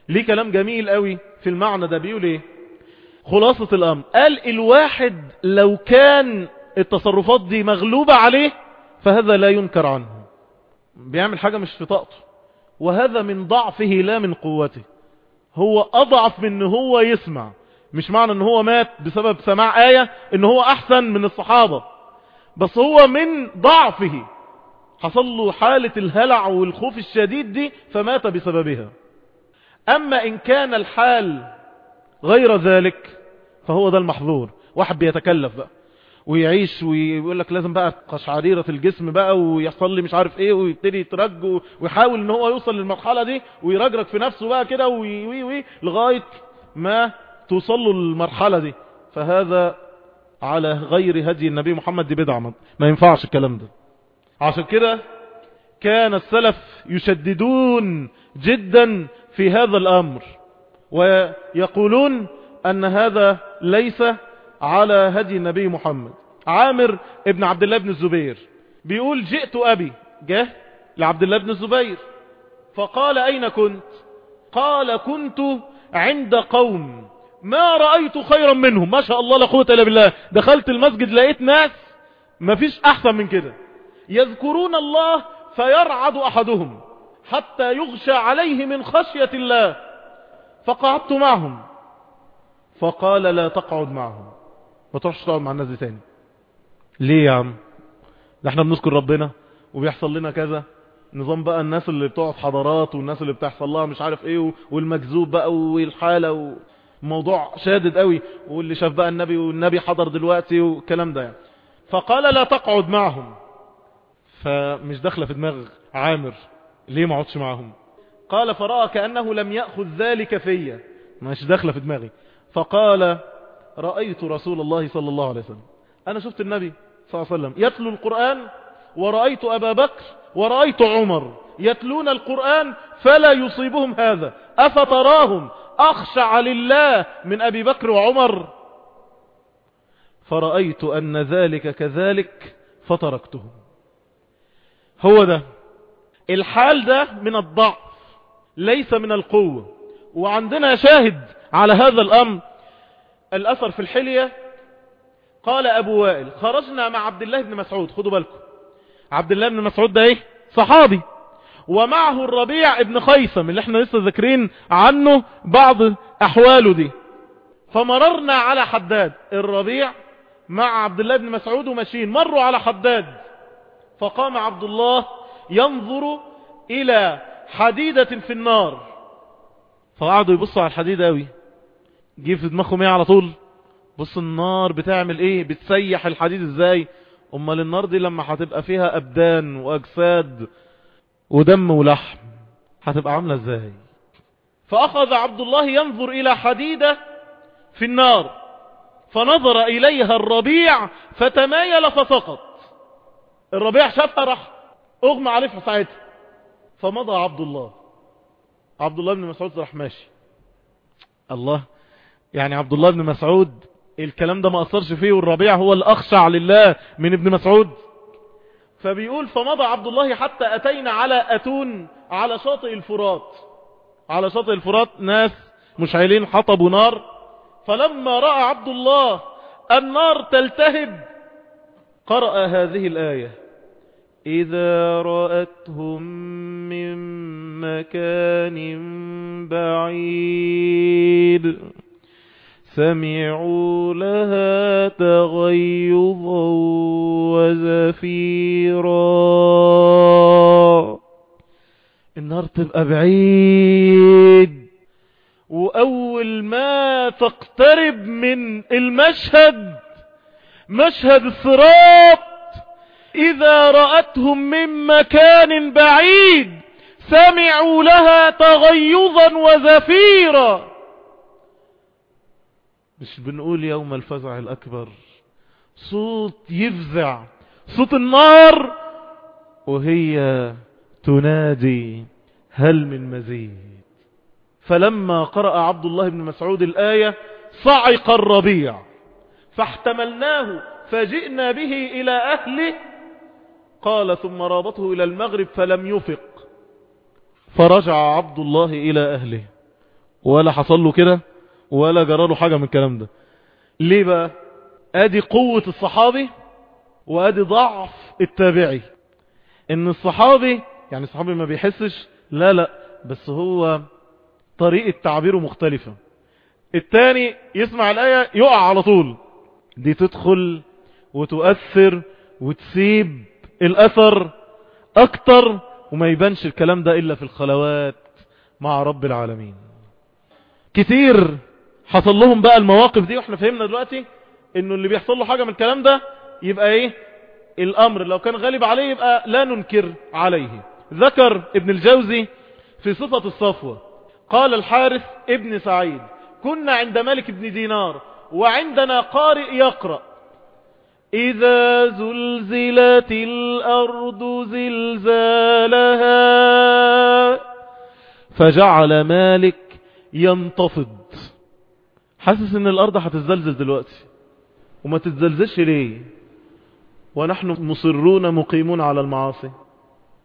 ليه كلام جميل قوي في المعنى ده بيقول إيه؟ خلاصة الأمر. قال الواحد لو كان التصرفات دي مغلوبة عليه فهذا لا ينكر عنه. بيعمل حاجة مش في طاقته. وهذا من ضعفه لا من قوته. هو أضعف من هو يسمع. مش معنى إن هو مات بسبب سماع آية إن هو أحسن من الصحابة. بس هو من ضعفه. حصل له حالة الهلع والخوف الشديد دي فمات بسببها. أما إن كان الحال غير ذلك فهو ده المحظور. واحد بيتكلف بقى. ويعيش ويقول لك لازم بقى قشعريرة الجسم بقى ويحصل لي مش عارف إيه ويبتدي يترج ويحاول ان هو يوصل للمرحلة دي ويزرجن في نفسه بقى كده وي وي وي لغاية ما توصل له المرحلة دي. فهذا على غير هدي النبي محمد دي بدعة. ما ينفعش الكلام ده. عشان كده كان السلف يشددون جدا في هذا الأمر ويقولون أن هذا ليس على هدي النبي محمد. عامر ابن عبد الله بن الزبير. بيقول جئت أبي. جه لعبد الله بن الزبير. فقال أين كنت؟ قال كنت عند قوم. ما رأيت خيرا منهم. ما شاء الله لا قوة إلا بالله. دخلت المسجد لقيت ناس. ما فيش أحسن من كده. يذكرون الله فيرعد أحدهم حتى يغشى عليه من خشية الله. فقعدت معهم. فقال لا تقعد معهم. ما تروحش تقعد مع الناس دي تاني. ليه يا عم؟ ده إحنا بنذكر ربنا وبيحصل لنا كذا. نظام بقى الناس اللي بتقعد حضارات والناس اللي بتحصل لها مش عارف إيه والمكذوب بقى والحالة وموضوع شادد قوي. واللي شاف بقى النبي والنبي حضر دلوقتي والكلام ده يعني. فقال لا تقعد معهم. فمش داخلة في دماغ عامر ليه ما اقعدش معهم؟ قال فرأى كأنه لم يأخذ ذلك فيا. مش داخلة في دماغي. فقال رأيت رسول الله صلى الله عليه وسلم. أنا شفت النبي صلى الله عليه وسلم يتلو القرآن ورأيت أبا بكر ورأيت عمر. يتلون القرآن فلا يصيبهم هذا. أفتراهم؟ أخشع لله من أبي بكر وعمر. فرأيت أن ذلك كذلك فتركتهم. هو ده. الحال ده من الضعف ليس من القوة. وعندنا شاهد على هذا الأمر الأثر في الحلية. قال أبو وائل خرجنا مع عبد الله بن مسعود خدوا بالكم. عبد الله بن مسعود ده إيه؟ صحابي. ومعه الربيع ابن خيثم اللي إحنا لسه ذاكرين عنه بعض أحواله دي. فمررنا على حداد الربيع مع عبد الله بن مسعود وماشيين مروا على حداد فقام عبد الله ينظر إلى حديدة في النار. فقعدوا يبصوا على الحديدة قوي جه في دماغهم إيه على طول؟ بص النار بتعمل إيه؟ بتسيح الحديد إزاي؟ أمال النار دي لما هتبقى فيها أبدان وأجساد ودم ولحم هتبقى عاملة إزاي؟ فأخذ عبد الله ينظر إلى حديدة في النار فنظر إليها الربيع فتمايل فسقط. الربيع شافها راح أغمى عليه في ساعتها. فمضى عبد الله. عبد الله بن مسعود راح ماشي. الله يعني عبد الله بن مسعود الكلام ده ما أثرش فيه والربيع هو الأخشع لله من ابن مسعود. فبيقول فمضى عبد الله حتى أتينا على أتون على شاطئ الفرات. على شاطئ الفرات ناس مشعلين حطبوا نار. فلما رأى عبد الله النار تلتهب قرأ هذه الآية. إذا رأتهم من مكان بعيد. سمعوا لها تغيظا وزفيرا. النار تبقى بعيد وأول ما تقترب من المشهد مشهد الصراط إذا رأتهم من مكان بعيد سمعوا لها تغيظا وزفيرا. مش بنقول يوم الفزع الأكبر. صوت يفزع صوت النار وهي تنادي هل من مزيد؟ فلما قرأ عبد الله بن مسعود الآية صعق الربيع فاحتملناه فجئنا به إلى أهله قال ثم رابطه إلى المغرب فلم يفق فرجع عبد الله إلى أهله. ولا حصل له كده؟ ولا جرى له حاجة من الكلام ده. ليه بقى؟ أدي قوة الصحابي وأدي ضعف التابعي. إن الصحابي يعني الصحابي ما بيحسش لا لا بس هو طريقة تعبيره مختلفة. التاني يسمع الآية يقع على طول. دي تدخل وتؤثر وتسيب الأثر أكتر وما يبانش الكلام ده إلا في الخلوات مع رب العالمين. كتير حصل لهم بقى المواقف دي وإحنا فهمنا دلوقتي إنه اللي بيحصل له حاجة من الكلام ده يبقى إيه؟ الأمر. لو كان غالب عليه يبقى لا ننكر عليه. ذكر ابن الجوزي في صفة الصفوة قال الحارث ابن سعيد كنا عند ملك بن دينار وعندنا قارئ يقرأ إذا زلزلت الأرض زلزالها فجعل مالك ينتفض حاسس إن الأرض هتزلزل دلوقتي. وما تتزلزلش ليه؟ ونحن مصرون مقيمون على المعاصي.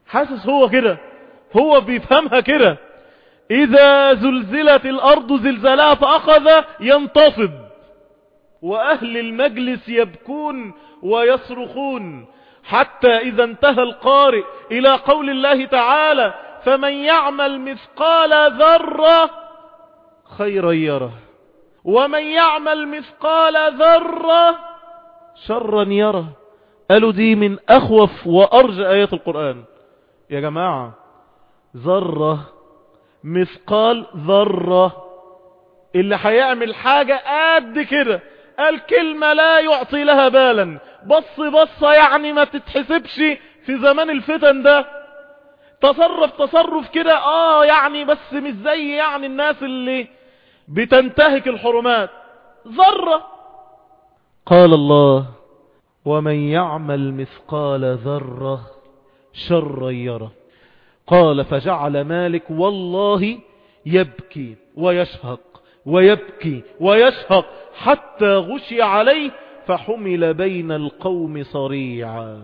حاسس هو كده؟ هو بيفهمها كده. إذا زلزلت الأرض زلزالها فأخذ ينتفض وأهل المجلس يبكون ويصرخون. حتى إذا انتهى القارئ إلى قول الله تعالى فمن يعمل مثقال ذرة خيرا يره. ومن يعمل مثقال ذرة شرا يره. قالوا دي من أخوف وأرجى آيات القرآن. يا جماعة ذرة مثقال ذرة. اللي هيعمل حاجة قد كده. قال كلمة لا يعطي لها بالا. بص بصة يعني ما تتحسبش في زمان الفتن ده. تصرف تصرف كده. آه يعني بس مش زي يعني الناس اللي بتنتهك الحرمات. ذرة. قال الله ومن يعمل مثقال ذرة شرا يرى قال فجعل مالك والله يبكي ويشهق ويبكي ويشهق حتى غشي عليه فحمل بين القوم صريعا.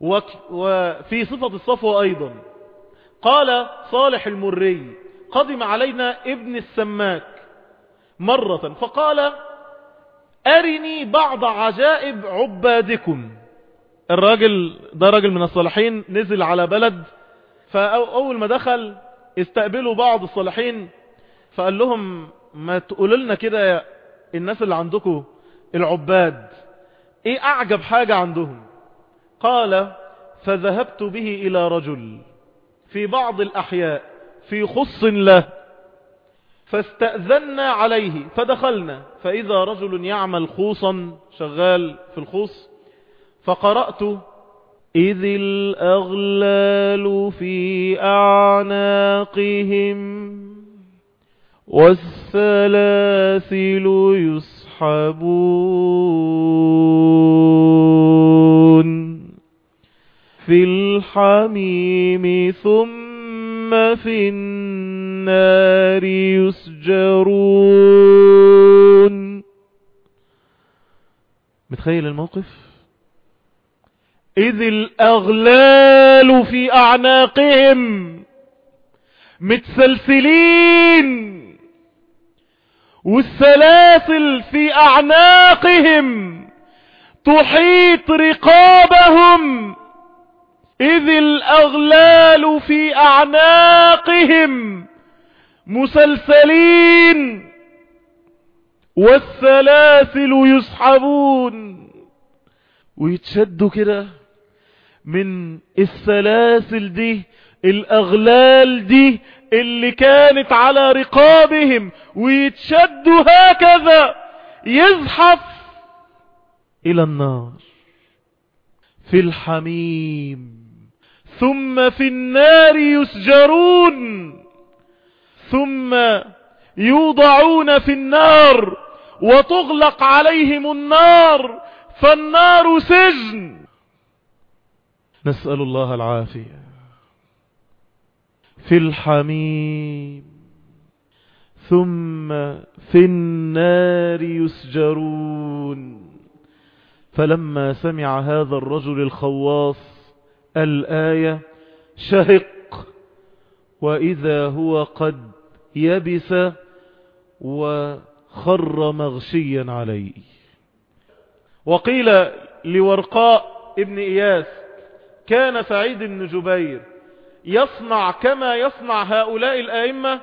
وفي صفة الصفوة أيضا. قال صالح المري قدم علينا ابن السماك مرة فقال أرني بعض عجائب عبادكم. الراجل ده راجل من الصالحين نزل على بلد فأول ما دخل استقبلوا بعض الصالحين فقال لهم ما تقولوا لنا كده الناس اللي عندكم العباد إيه أعجب حاجة عندهم؟ قال فذهبت به إلى رجل في بعض الأحياء. في خص له. فاستأذنا عليه فدخلنا. فإذا رجل يعمل خوصا شغال في الخوص فقرأت إذ الأغلال في أعناقهم والسلاسل يسحبون في الحميم ثم في النار يسجرون. متخيل الموقف؟ إذ الأغلال في أعناقهم متسلسلين والسلاسل في أعناقهم تحيط رقابهم إذ الأغلال في أعناقهم مسلسلين والسلاسل يسحبون. ويتشدوا كده من السلاسل دي الأغلال دي اللي كانت على رقابهم ويتشدوا هكذا يزحف إلى النار. في الحميم. ثم في النار يسجرون ثم يوضعون في النار وتغلق عليهم النار فالنار سجن. نسأل الله العافية. في الحميم ثم في النار يسجرون. فلما سمع هذا الرجل الخواص الآية شهق وإذا هو قد يبس وخر مغشيا عليه. وقيل لورقاء ابن إياس كان سعيد بن جبير يصنع كما يصنع هؤلاء الآئمة.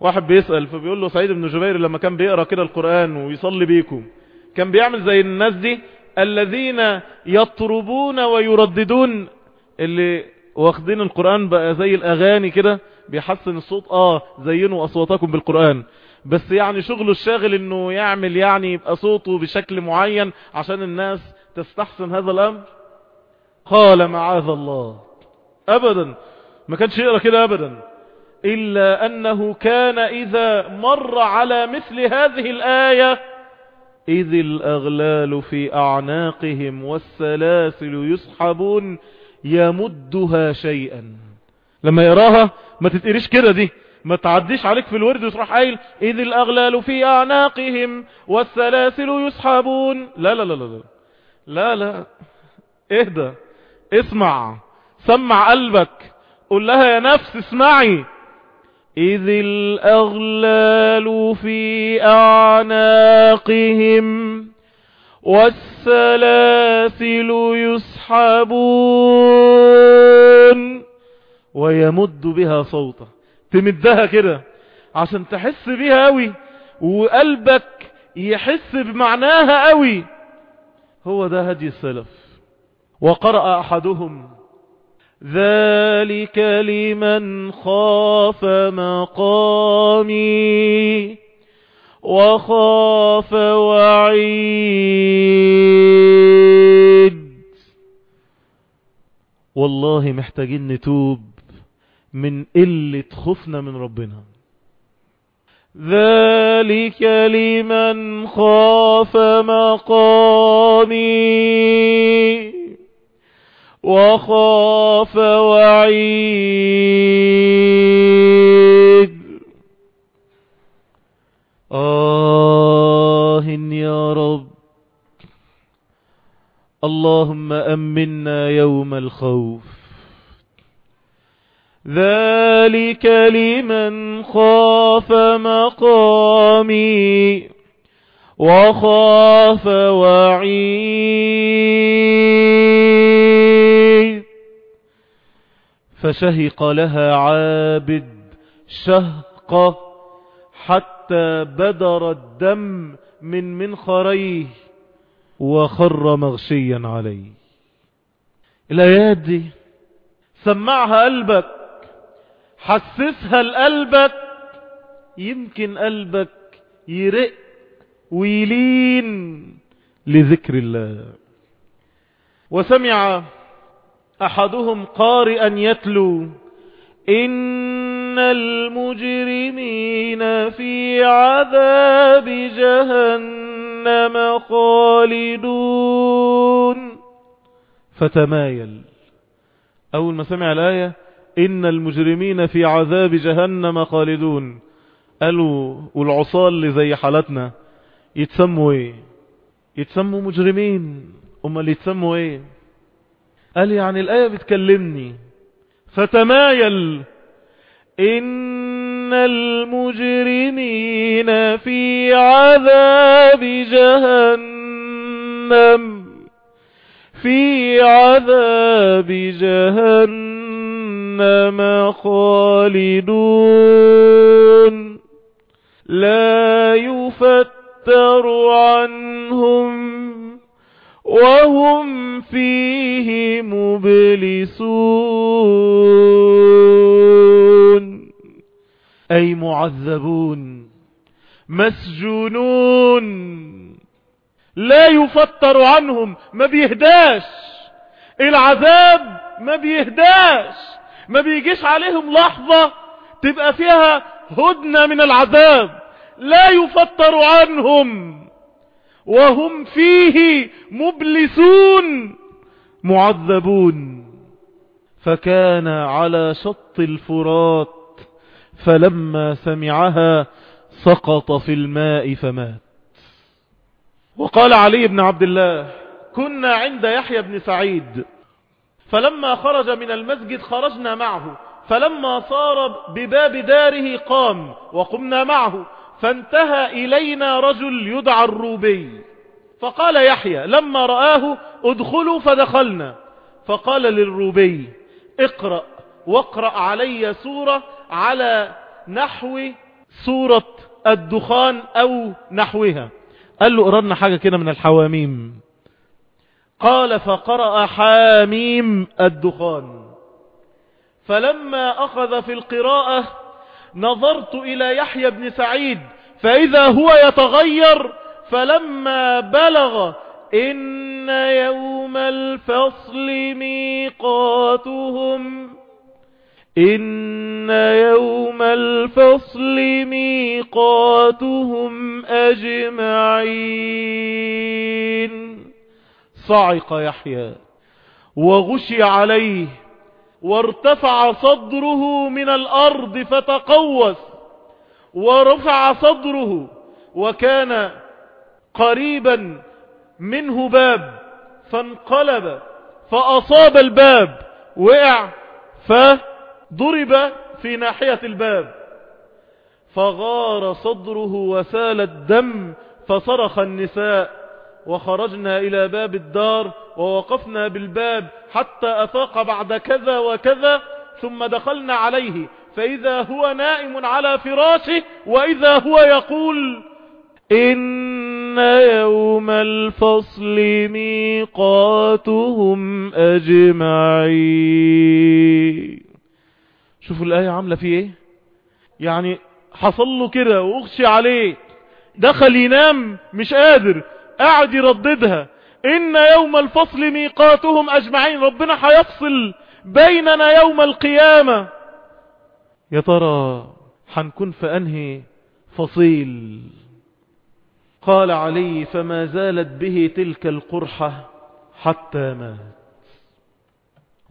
واحد بيسأل فبيقول له سعيد بن جبير لما كان بيقرأ كده القرآن ويصلي بيكم كان بيعمل زي الناس دي الذين يطربون ويرددون اللي واخدين القرآن بقى زي الأغاني كده بيحسن الصوت. آه زينوا أصواتكم بالقرآن. بس يعني شغله الشاغل إنه يعمل يعني يبقى صوته بشكل معين عشان الناس تستحسن هذا الأمر. قال معاذ الله. ابدا. ما كانش يقرأ كده ابدا. إلا أنه كان إذا مر على مثل هذه الآية إذ الأغلال في أعناقهم والسلاسل يسحبون يمدها شيئا. لما يراها ما تتقريش كده دي ما تعديش عليك في الورد وتروح قايل إذ الأغلال في أعناقهم والسلاسل يسحبون. لا لا لا لا لا لا اهدى اسمع سمع قلبك قل لها يا نفس اسمعي. إذ الأغلال في أعناقهم والسلاسل يسحبون. ويمد بها صوته. تمدها كده. عشان تحس بيها قوي وقلبك يحس بمعناها قوي هو ده هدي السلف. وقرأ أحدهم. ذلك لمن خاف مقامي. وخاف وعيد والله محتاجين نتوب من قلة خوفنا من ربنا. ذلك لمن خاف مقامي وخاف وعيد. اللهم أمنا يوم الخوف. ذلك لمن خاف مقامي وخاف وعيد. فشهق لها عابد شهقة حتى بدر الدم من منخريه. وخر مغشيا عليه الآيات دي سمعها قلبك حسسها لقلبك يمكن قلبك يرق ويلين لذكر الله. وسمع أحدهم قارئا يتلو إن المجرمين في عذاب جهنم. خالدون. فتمايل. أول ما سمع الآية إن المجرمين في عذاب جهنم خالدون. قالوا والعصاة اللي زي حالتنا يتسموا إيه؟ يتسموا مجرمين. أما اللي يتسموا إيه؟ قال يعني الآية بتكلمني. فتمايل. إن المجرمين في عذاب جهنم. في عذاب جهنم خالدون. لا يفتر عنهم وهم فيه مبلسون. أي معذبون مسجونون لا يفتر عنهم ما بيهداش. العذاب ما بيهداش. ما بيجيش عليهم لحظة تبقى فيها هدنة من العذاب. لا يفتر عنهم. وهم فيه مبلسون معذبون. فكان على شط الفرات فلما سمعها سقط في الماء فمات. وقال علي بن عبد الله كنا عند يحيى بن سعيد فلما خرج من المسجد خرجنا معه فلما صار بباب داره قام وقمنا معه فانتهى إلينا رجل يدعى الروبي. فقال يحيى لما رآه ادخلوا فدخلنا. فقال للروبي اقرأ واقرأ علي سورة على نحو سورة الدخان أو نحوها. قال له قررنا حاجة كده من الحواميم. قال فقرأ حاميم الدخان. فلما أخذ في القراءة نظرت إلى يحيى بن سعيد فإذا هو يتغير فلما بلغ إن يوم الفصل ميقاتهم. إن يوم الفصل ميقاتهم أجمعين صعق يحيى وغشي عليه وارتفع صدره من الأرض فتقوس ورفع صدره وكان قريبا منه باب فانقلب فأصاب الباب وقع فضرب في ناحية الباب. فغار صدره وسال الدم فصرخ النساء. وخرجنا إلى باب الدار ووقفنا بالباب حتى أفاق بعد كذا وكذا ثم دخلنا عليه. فإذا هو نائم على فراشه وإذا هو يقول إن يوم الفصل ميقاتهم أجمعين. شوفوا الآية عاملة فيه إيه؟ يعني حصل له كده واغشي عليه. دخل ينام مش قادر قاعد يرددها. إن يوم الفصل ميقاتهم أجمعين. ربنا هيفصل بيننا يوم القيامة. يا ترى حنكون في أنهي فصيل؟ قال علي فما زالت به تلك القرحة حتى مات.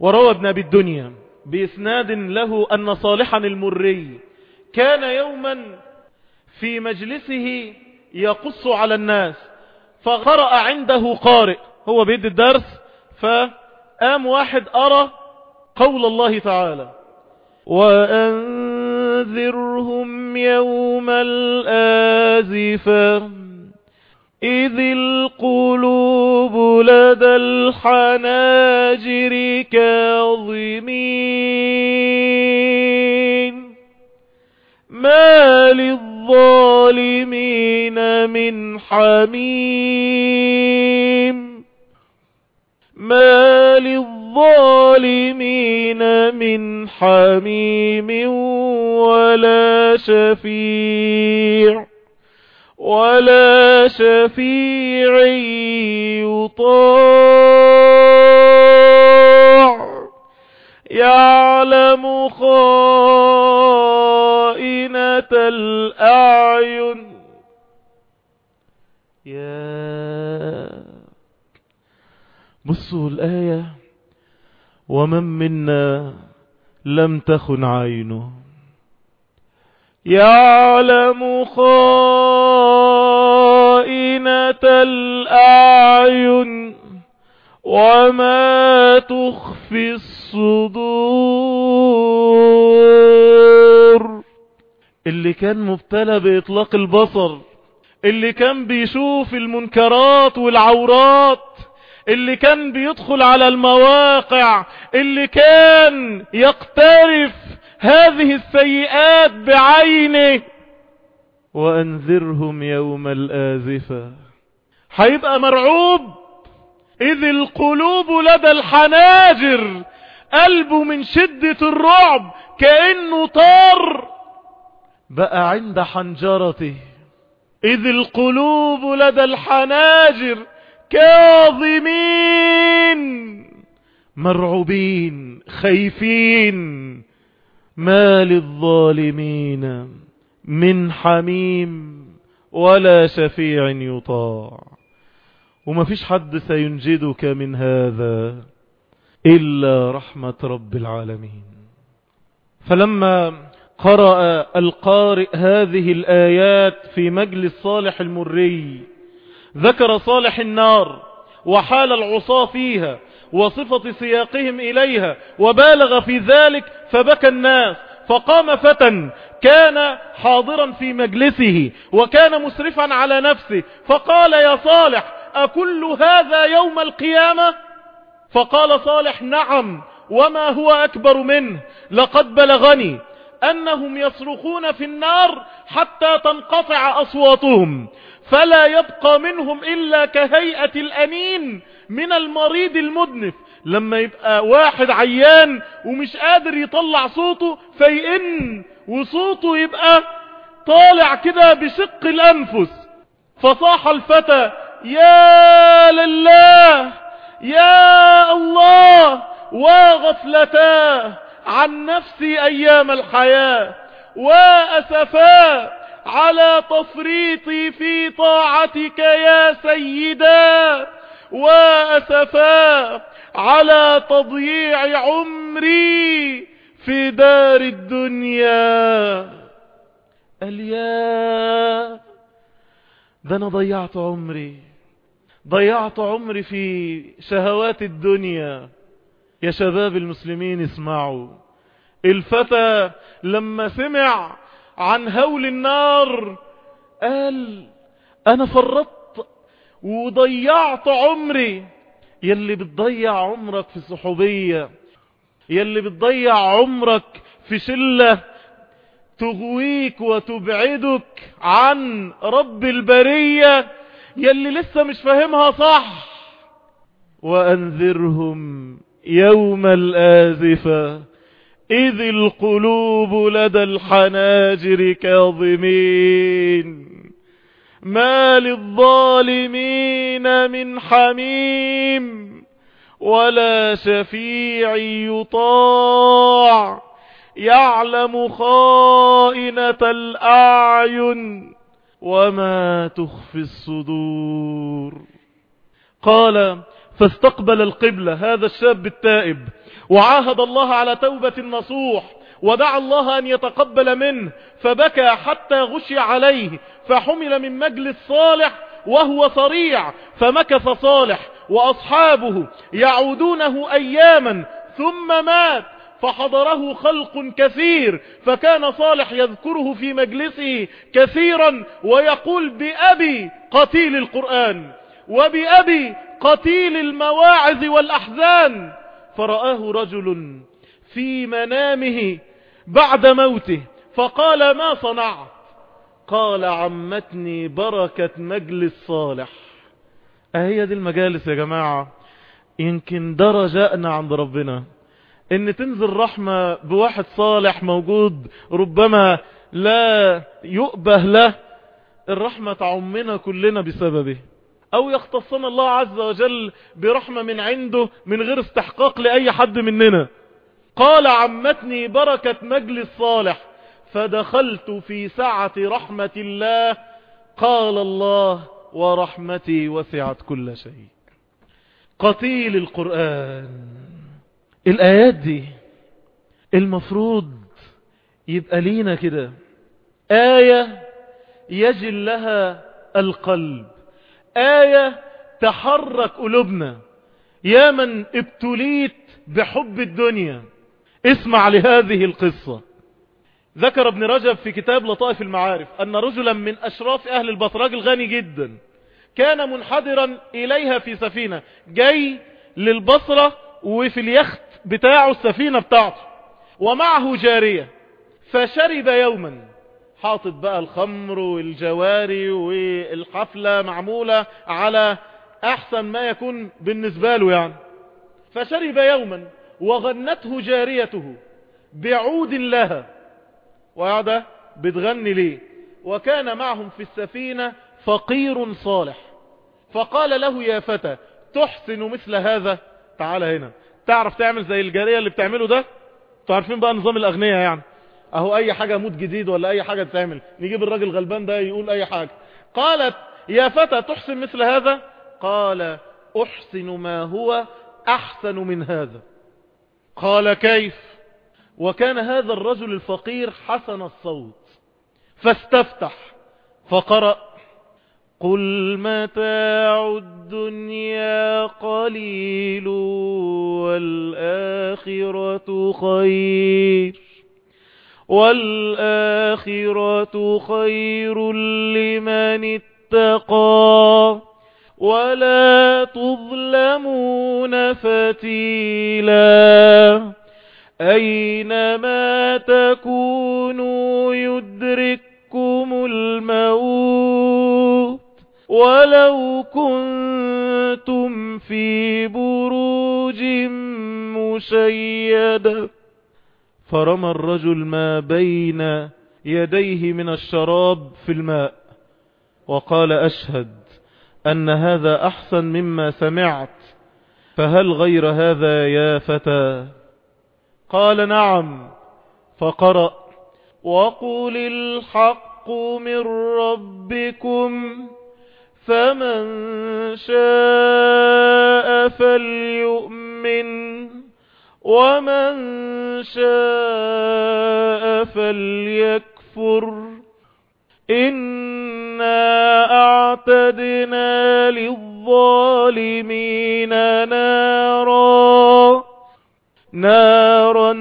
وروى ابن أبي الدنيا. بإسناد له أن صالحا المري كان يوما في مجلسه يقص على الناس فقرأ عنده قارئ هو بيد الدرس فقام واحد أرى قول الله تعالى وأنذرهم يوم الآزفة. إذ القلوب لدى الحناجر كاظمين ما للظالمين من حميم ما للظالمين من حميم ولا شفيع ولا شفيع يطاع. يعلم خائنة الأعين. يا بصوا الآية. ومن منا لم تخن عينه. يعلم خائنة الأعين وما تخفي الصدور. اللي كان مبتلى بإطلاق البصر اللي كان بيشوف المنكرات والعورات اللي كان بيدخل على المواقع اللي كان يقترف هذه السيئات بعينه وأنذرهم يوم الآزفة. هيبقى مرعوب. إذ القلوب لدى الحناجر قلبه من شدة الرعب كأنه طار. بقى عند حنجرته. إذ القلوب لدى الحناجر كاظمين مرعوبين خايفين. ما للظالمين من حميم ولا شفيع يطاع. وما فيش حد سينجدك من هذا إلا رحمة رب العالمين. فلما قرأ القارئ هذه الآيات في مجلس صالح المري ذكر صالح النار وحال العصا فيها وصفة سياقهم إليها وبالغ في ذلك فبكى الناس فقام فتى كان حاضرا في مجلسه وكان مسرفا على نفسه فقال يا صالح أكل هذا يوم القيامة؟ فقال صالح نعم وما هو أكبر منه؟ لقد بلغني أنهم يصرخون في النار حتى تنقطع أصواتهم فلا يبقى منهم إلا كهيئة الأنين من المريض المدنف لما يبقى واحد عيان ومش قادر يطلع صوته فيئن وصوته يبقى طالع كده بشق الأنفس. فصاح الفتى يا لله يا الله وغفلتاه عن نفسي أيام الحياة وأسفاه على تفريطي في طاعتك يا سيدا. وأسفا على تضييع عمري في دار الدنيا. قال يا ده أنا ضيعت عمري. ضيعت عمري في شهوات الدنيا. يا شباب المسلمين اسمعوا. الفتى لما سمع عن هول النار قال أنا فرطت وضيعت عمري. يلي بتضيع عمرك في صحوبية. يلي بتضيع عمرك في شلة. تغويك وتبعدك عن رب البرية. يلي لسه مش فاهمها صح. وأنذرهم يوم الآزفة. إذ القلوب لدى الحناجر كاظمين. ما للظالمين من حميم ولا شفيع يطاع. يعلم خائنة الأعين وما تخفي الصدور. قال فاستقبل القبلة هذا الشاب التائب وعاهد الله على توبة نصوح ودعا الله أن يتقبل منه فبكى حتى غشي عليه فحمل من مجلس صالح وهو صريع فمكث صالح وأصحابه يعودونه أياما ثم مات فحضره خلق كثير فكان صالح يذكره في مجلسه كثيرا ويقول بأبي قتيل القرآن وبأبي قتيل المواعظ والأحزان فرآه رجل في منامه بعد موته فقال ما صنعت قال عمتني بركة مجلس صالح. أهي دي المجالس يا جماعة يمكن ده رجاءنا عند ربنا. إن تنزل رحمة بواحد صالح موجود ربما لا يؤبه له الرحمة تعمنا كلنا بسببه. أو يختصنا الله عز وجل برحمة من عنده من غير استحقاق لأي حد مننا. قال عمتني بركة مجلس صالح. فدخلت في سعة رحمة الله. قال الله ورحمتي وسعت كل شيء. قتيل القرآن. الآيات دي المفروض يبقى لينا كده. آية يجل لها القلب. آية تحرك قلوبنا. يا من ابتليت بحب الدنيا. اسمع لهذه القصة. ذكر ابن رجب في كتاب لطائف المعارف أن رجلا من أشراف أهل البصر راجل غني جدا كان منحدرا إليها في سفينة جاي للبصرة وفي اليخت بتاعه السفينة بتاعته ومعه جارية فشرب يوما. حاطط بقى الخمر والجواري والحفلة معمولة على أحسن ما يكون بالنسبة له يعني. فشرب يوما وغنته جاريته بعود لها. وقاعدة بتغني ليه؟ وكان معهم في السفينة فقير صالح. فقال له يا فتى تحسن مثل هذا؟ تعال هنا. تعرف تعمل زي الجارية اللي بتعمله ده؟ تعرفين بقى نظام الأغنياء يعني. أهو أي حاجة موت جديد ولا أي حاجة تعمل نجيب الراجل غلبان ده يقول أي حاجة. قالت يا فتى تحسن مثل هذا؟ قال أحسن ما هو أحسن من هذا. قال كيف؟ وكان هذا الرجل الفقير حسن الصوت فاستفتح فقرأ قل متاع الدنيا قليل والآخرة خير والآخرة خير لمن اتقى ولا تظلمون فتيلا. أينما تكونوا يدرككم الموت ولو كنتم في بروج مشيدة فرمى الرجل ما بين يديه من الشراب في الماء وقال أشهد أن هذا أحسن مما سمعت فهل غير هذا يا فتى قال نعم فقرأ. وقل الحق من ربكم فمن شاء فليؤمن ومن شاء فليكفر. إنا أعتدنا للظالمين نارا نارا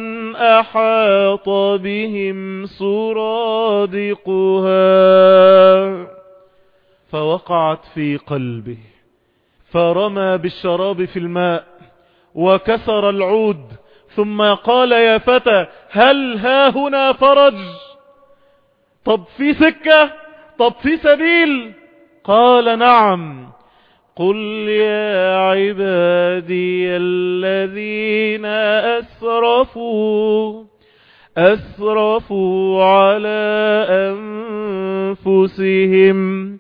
أحاط بهم سرادقها فوقعت في قلبه فرمى بالشراب في الماء وكسر العود ثم قال يا فتى هل ها هنا فرج؟ طب في سكة؟ طب في سبيل؟ قال نعم. قل يا عبادي الذين أسرفوا أسرفوا على أنفسهم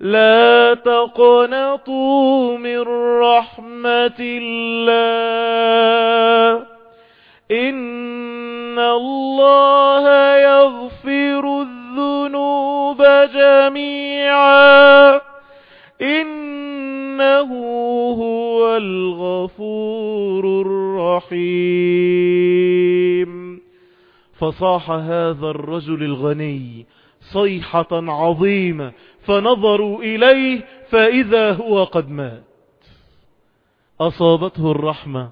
لا تقنطوا من رحمة الله إن الله يغفر الذنوب جميعا. إنه هو الغفور الرحيم. فصاح هذا الرجل الغني صيحة عظيمة فنظروا إليه فإذا هو قد مات. أصابته الرحمة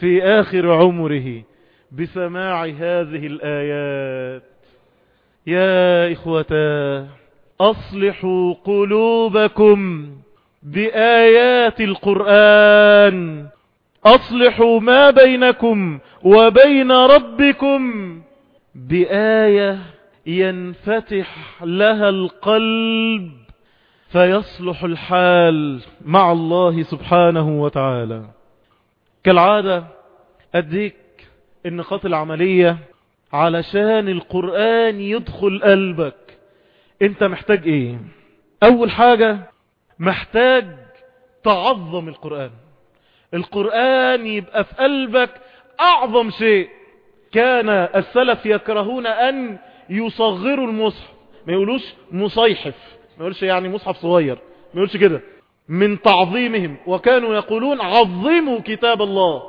في آخر عمره بسماع هذه الآيات. يا إخوتا أصلحوا قلوبكم بآيات القرآن. أصلحوا ما بينكم وبين ربكم بآية ينفتح لها القلب فيصلح الحال مع الله سبحانه وتعالى. كالعادة أديك النقاط العملية علشان القرآن يدخل قلبك. انت محتاج إيه؟ اول حاجة محتاج تعظم القرآن. القرآن يبقى في قلبك أعظم شيء. كان السلف يكرهون أن يصغروا المصحف. ما يقولوش مصيحف. ما يقولش يعني مصحف صغير. ما يقولش كده. من تعظيمهم. وكانوا يقولون عظموا كتاب الله.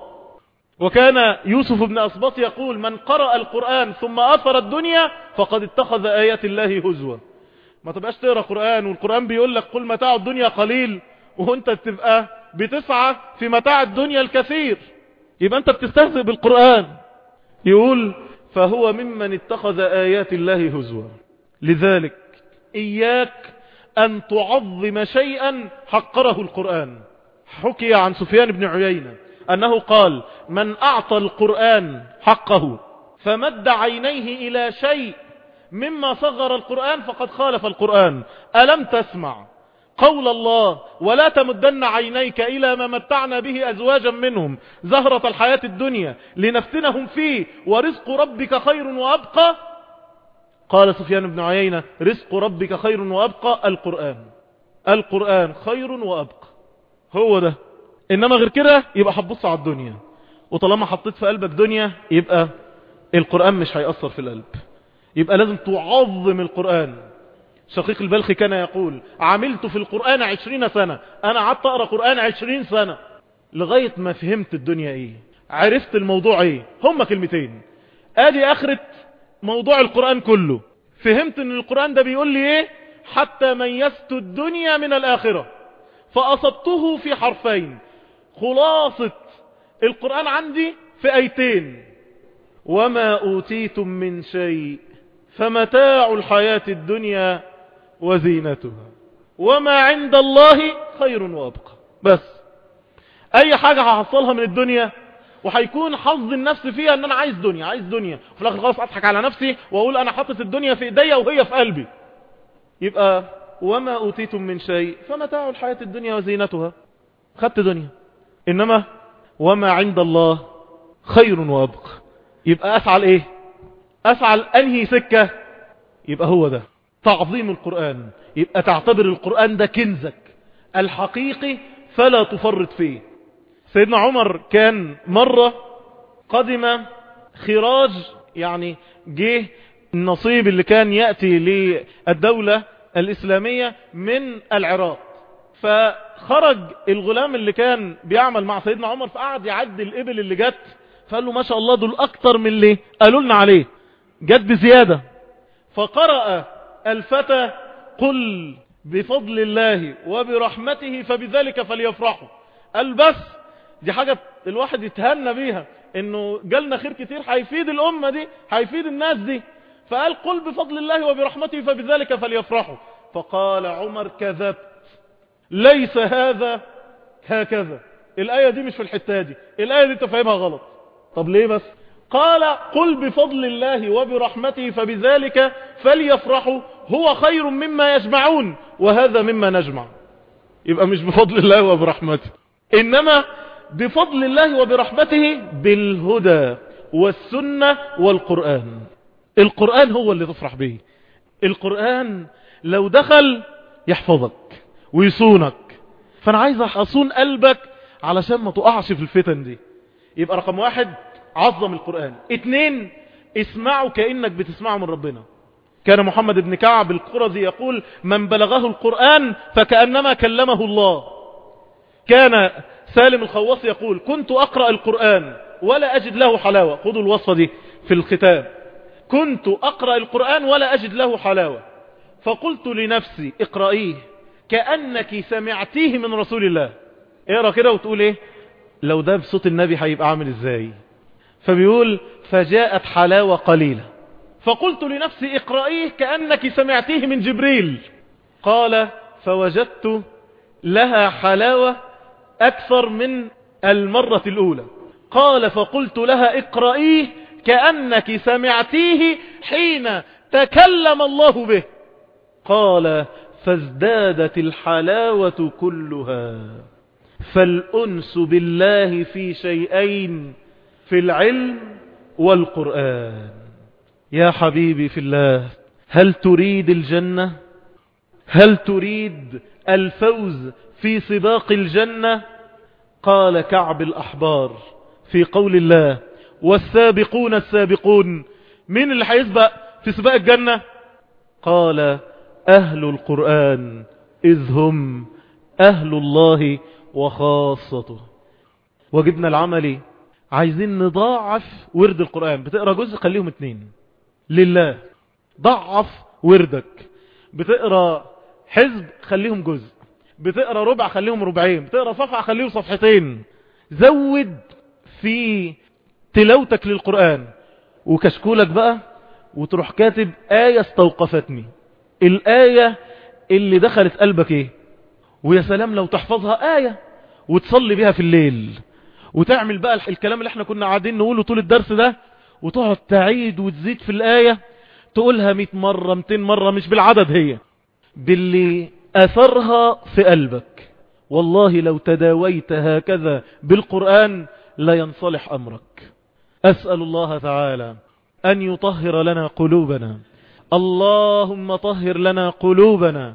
وكان يوسف بن أسباط يقول من قرأ القرآن ثم أثر الدنيا فقد اتخذ آيات الله هزوا. ما تبقاش تقرأ قرآن والقرآن بيقول لك قل متاع الدنيا قليل وانت تبقى بتسعى في متاع الدنيا الكثير. يبقى انت بتستهزئ بالقرآن. يقول فهو ممن اتخذ آيات الله هزوا. لذلك إياك أن تعظم شيئا حقره القرآن. حكي عن سفيان بن عيينة أنه قال من أعطى القرآن حقه فمد عينيه إلى شيء مما صغر القرآن فقد خالف القرآن. ألم تسمع قول الله ولا تمدن عينيك إلى ما متعنا به أزواجا منهم زهرة الحياة الدنيا لنفتنهم فيه ورزق ربك خير وأبقى؟ قال سفيان بن عيينة رزق ربك خير وأبقى القرآن. القرآن خير وأبقى. هو ده. إنما غير كده يبقى هتبص على الدنيا. وطالما حطيت في قلبك دنيا يبقى القرآن مش هيأثر في القلب. يبقى لازم تعظم القرآن. شقيق البلخي كان يقول عملت في القرآن عشرين سنة أنا قعدت أقرأ قرآن عشرين سنة. لغاية ما فهمت الدنيا إيه. عرفت الموضوع إيه. هم كلمتين. آدي آخرة موضوع القرآن كله. فهمت إن القرآن ده بيقول لي إيه؟ حتى ميزت الدنيا من الآخرة. فأصبته في حرفين. خلاصة القرآن عندي في آيتين. وما أوتيتم من شيء فمتاع الحياة الدنيا وزينتها. وما عند الله خير وأبقى. بس. أي حاجة هحصلها من الدنيا وهيكون حظ النفس فيها إن أنا عايز دنيا عايز دنيا. وفي الآخر خلاص أضحك على نفسي وأقول أنا حاطط الدنيا في إيديا وهي في قلبي. يبقى وما أوتيتم من شيء فمتاع الحياة الدنيا وزينتها. خدت دنيا. إنما وما عند الله خير وأبقى. يبقى أفعل إيه؟ أفعل أنهي سكة؟ يبقى هو ده. تعظيم القرآن. يبقى تعتبر القرآن ده كنزك. الحقيقي فلا تفرط فيه. سيدنا عمر كان مرة قدم خراج يعني جه النصيب اللي كان يأتي للدولة الإسلامية من العراق. فخرج الغلام اللي كان بيعمل مع سيدنا عمر فقعد يعد الإبل اللي جت فقال له ما شاء الله دول أكتر من اللي قالوا لنا عليه. جت بزيادة. فقرأ الفتى قل بفضل الله وبرحمته فبذلك فليفرحوا. قال بس دي حاجة الواحد يتهنى بيها إنه جالنا خير كتير هيفيد الأمة دي هيفيد الناس دي. فقال قل بفضل الله وبرحمته فبذلك فليفرحوا. فقال عمر كذبت. ليس هذا هكذا. الآية دي مش في الحتة دي. الآية دي تفهمها غلط. طب ليه بس؟ قال قل بفضل الله وبرحمته فبذلك فليفرحوا هو خير مما يجمعون وهذا مما نجمع. يبقى مش بفضل الله وبرحمته. إنما بفضل الله وبرحمته بالهدى والسنة والقرآن. القرآن هو اللي تفرح به. القرآن لو دخل يحفظك ويصونك. فأنا عايز أصون قلبك علشان ما تقعش في الفتن دي. يبقى رقم واحد عظم القرآن. اتنين اسمعوا كأنك بتسمعه من ربنا. كان محمد بن كعب القرزي يقول من بلغه القرآن فكأنما كلمه الله. كان سالم الخواص يقول كنت أقرأ القرآن ولا أجد له حلاوة. خذوا الوصفة دي في الختام. كنت أقرأ القرآن ولا أجد له حلاوة. فقلت لنفسي اقرأيه كأنك سمعتيه من رسول الله. اقرأ كده وتقول إيه؟ لو ده بصوت النبي هيبقى عامل إزاي؟ فبيقول فجاءت حلاوة قليلة. فقلت لنفسي اقرأيه كأنك سمعتيه من جبريل. قال فوجدت لها حلاوة أكثر من المرة الأولى. قال فقلت لها اقرأيه كأنك سمعتيه حين تكلم الله به. قال فازدادت الحلاوة كلها. فالأنس بالله في شيئين. في العلم والقرآن. يا حبيبي في الله هل تريد الجنة؟ هل تريد الفوز في سباق الجنة؟ قال كعب الأحبار في قول الله والسابقون السابقون من اللي هيسبق في سباق الجنة؟ قال أهل القرآن إذ هم أهل الله وخاصته. وجبنا العملي عايزين نضاعف ورد القرآن. بتقرأ جزء خليهم اتنين. لله. ضعف وردك. بتقرأ حزب خليهم جزء. بتقرأ ربع خليهم ربعين. بتقرأ صفحة خليهم صفحتين. زود في تلاوتك للقرآن. وكشكولك بقى وتروح كاتب آية استوقفتني. الآية اللي دخلت قلبك إيه؟ ويا سلام لو تحفظها آية وتصلي بها في الليل. وتعمل بقى الكلام اللي إحنا كنا قاعدين نقوله طول الدرس ده وتقعد تعيد وتزيد في الآية تقولها 100 مرة 200 مرة مش بالعدد هي. باللي أثرها في قلبك. والله لو تداويت هكذا بالقرآن لا ينصلح أمرك. أسأل الله تعالى أن يطهر لنا قلوبنا. اللهم طهر لنا قلوبنا.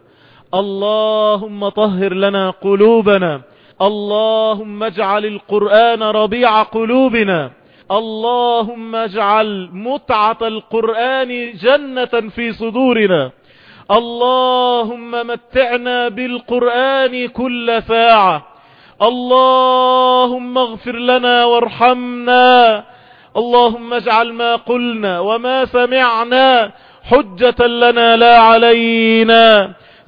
اللهم طهر لنا قلوبنا. اللهم اجعل القرآن ربيع قلوبنا. اللهم اجعل متعة القرآن جنة في صدورنا. اللهم متعنا بالقرآن كل ساعة. اللهم اغفر لنا وارحمنا. اللهم اجعل ما قلنا وما سمعنا حجة لنا لا علينا.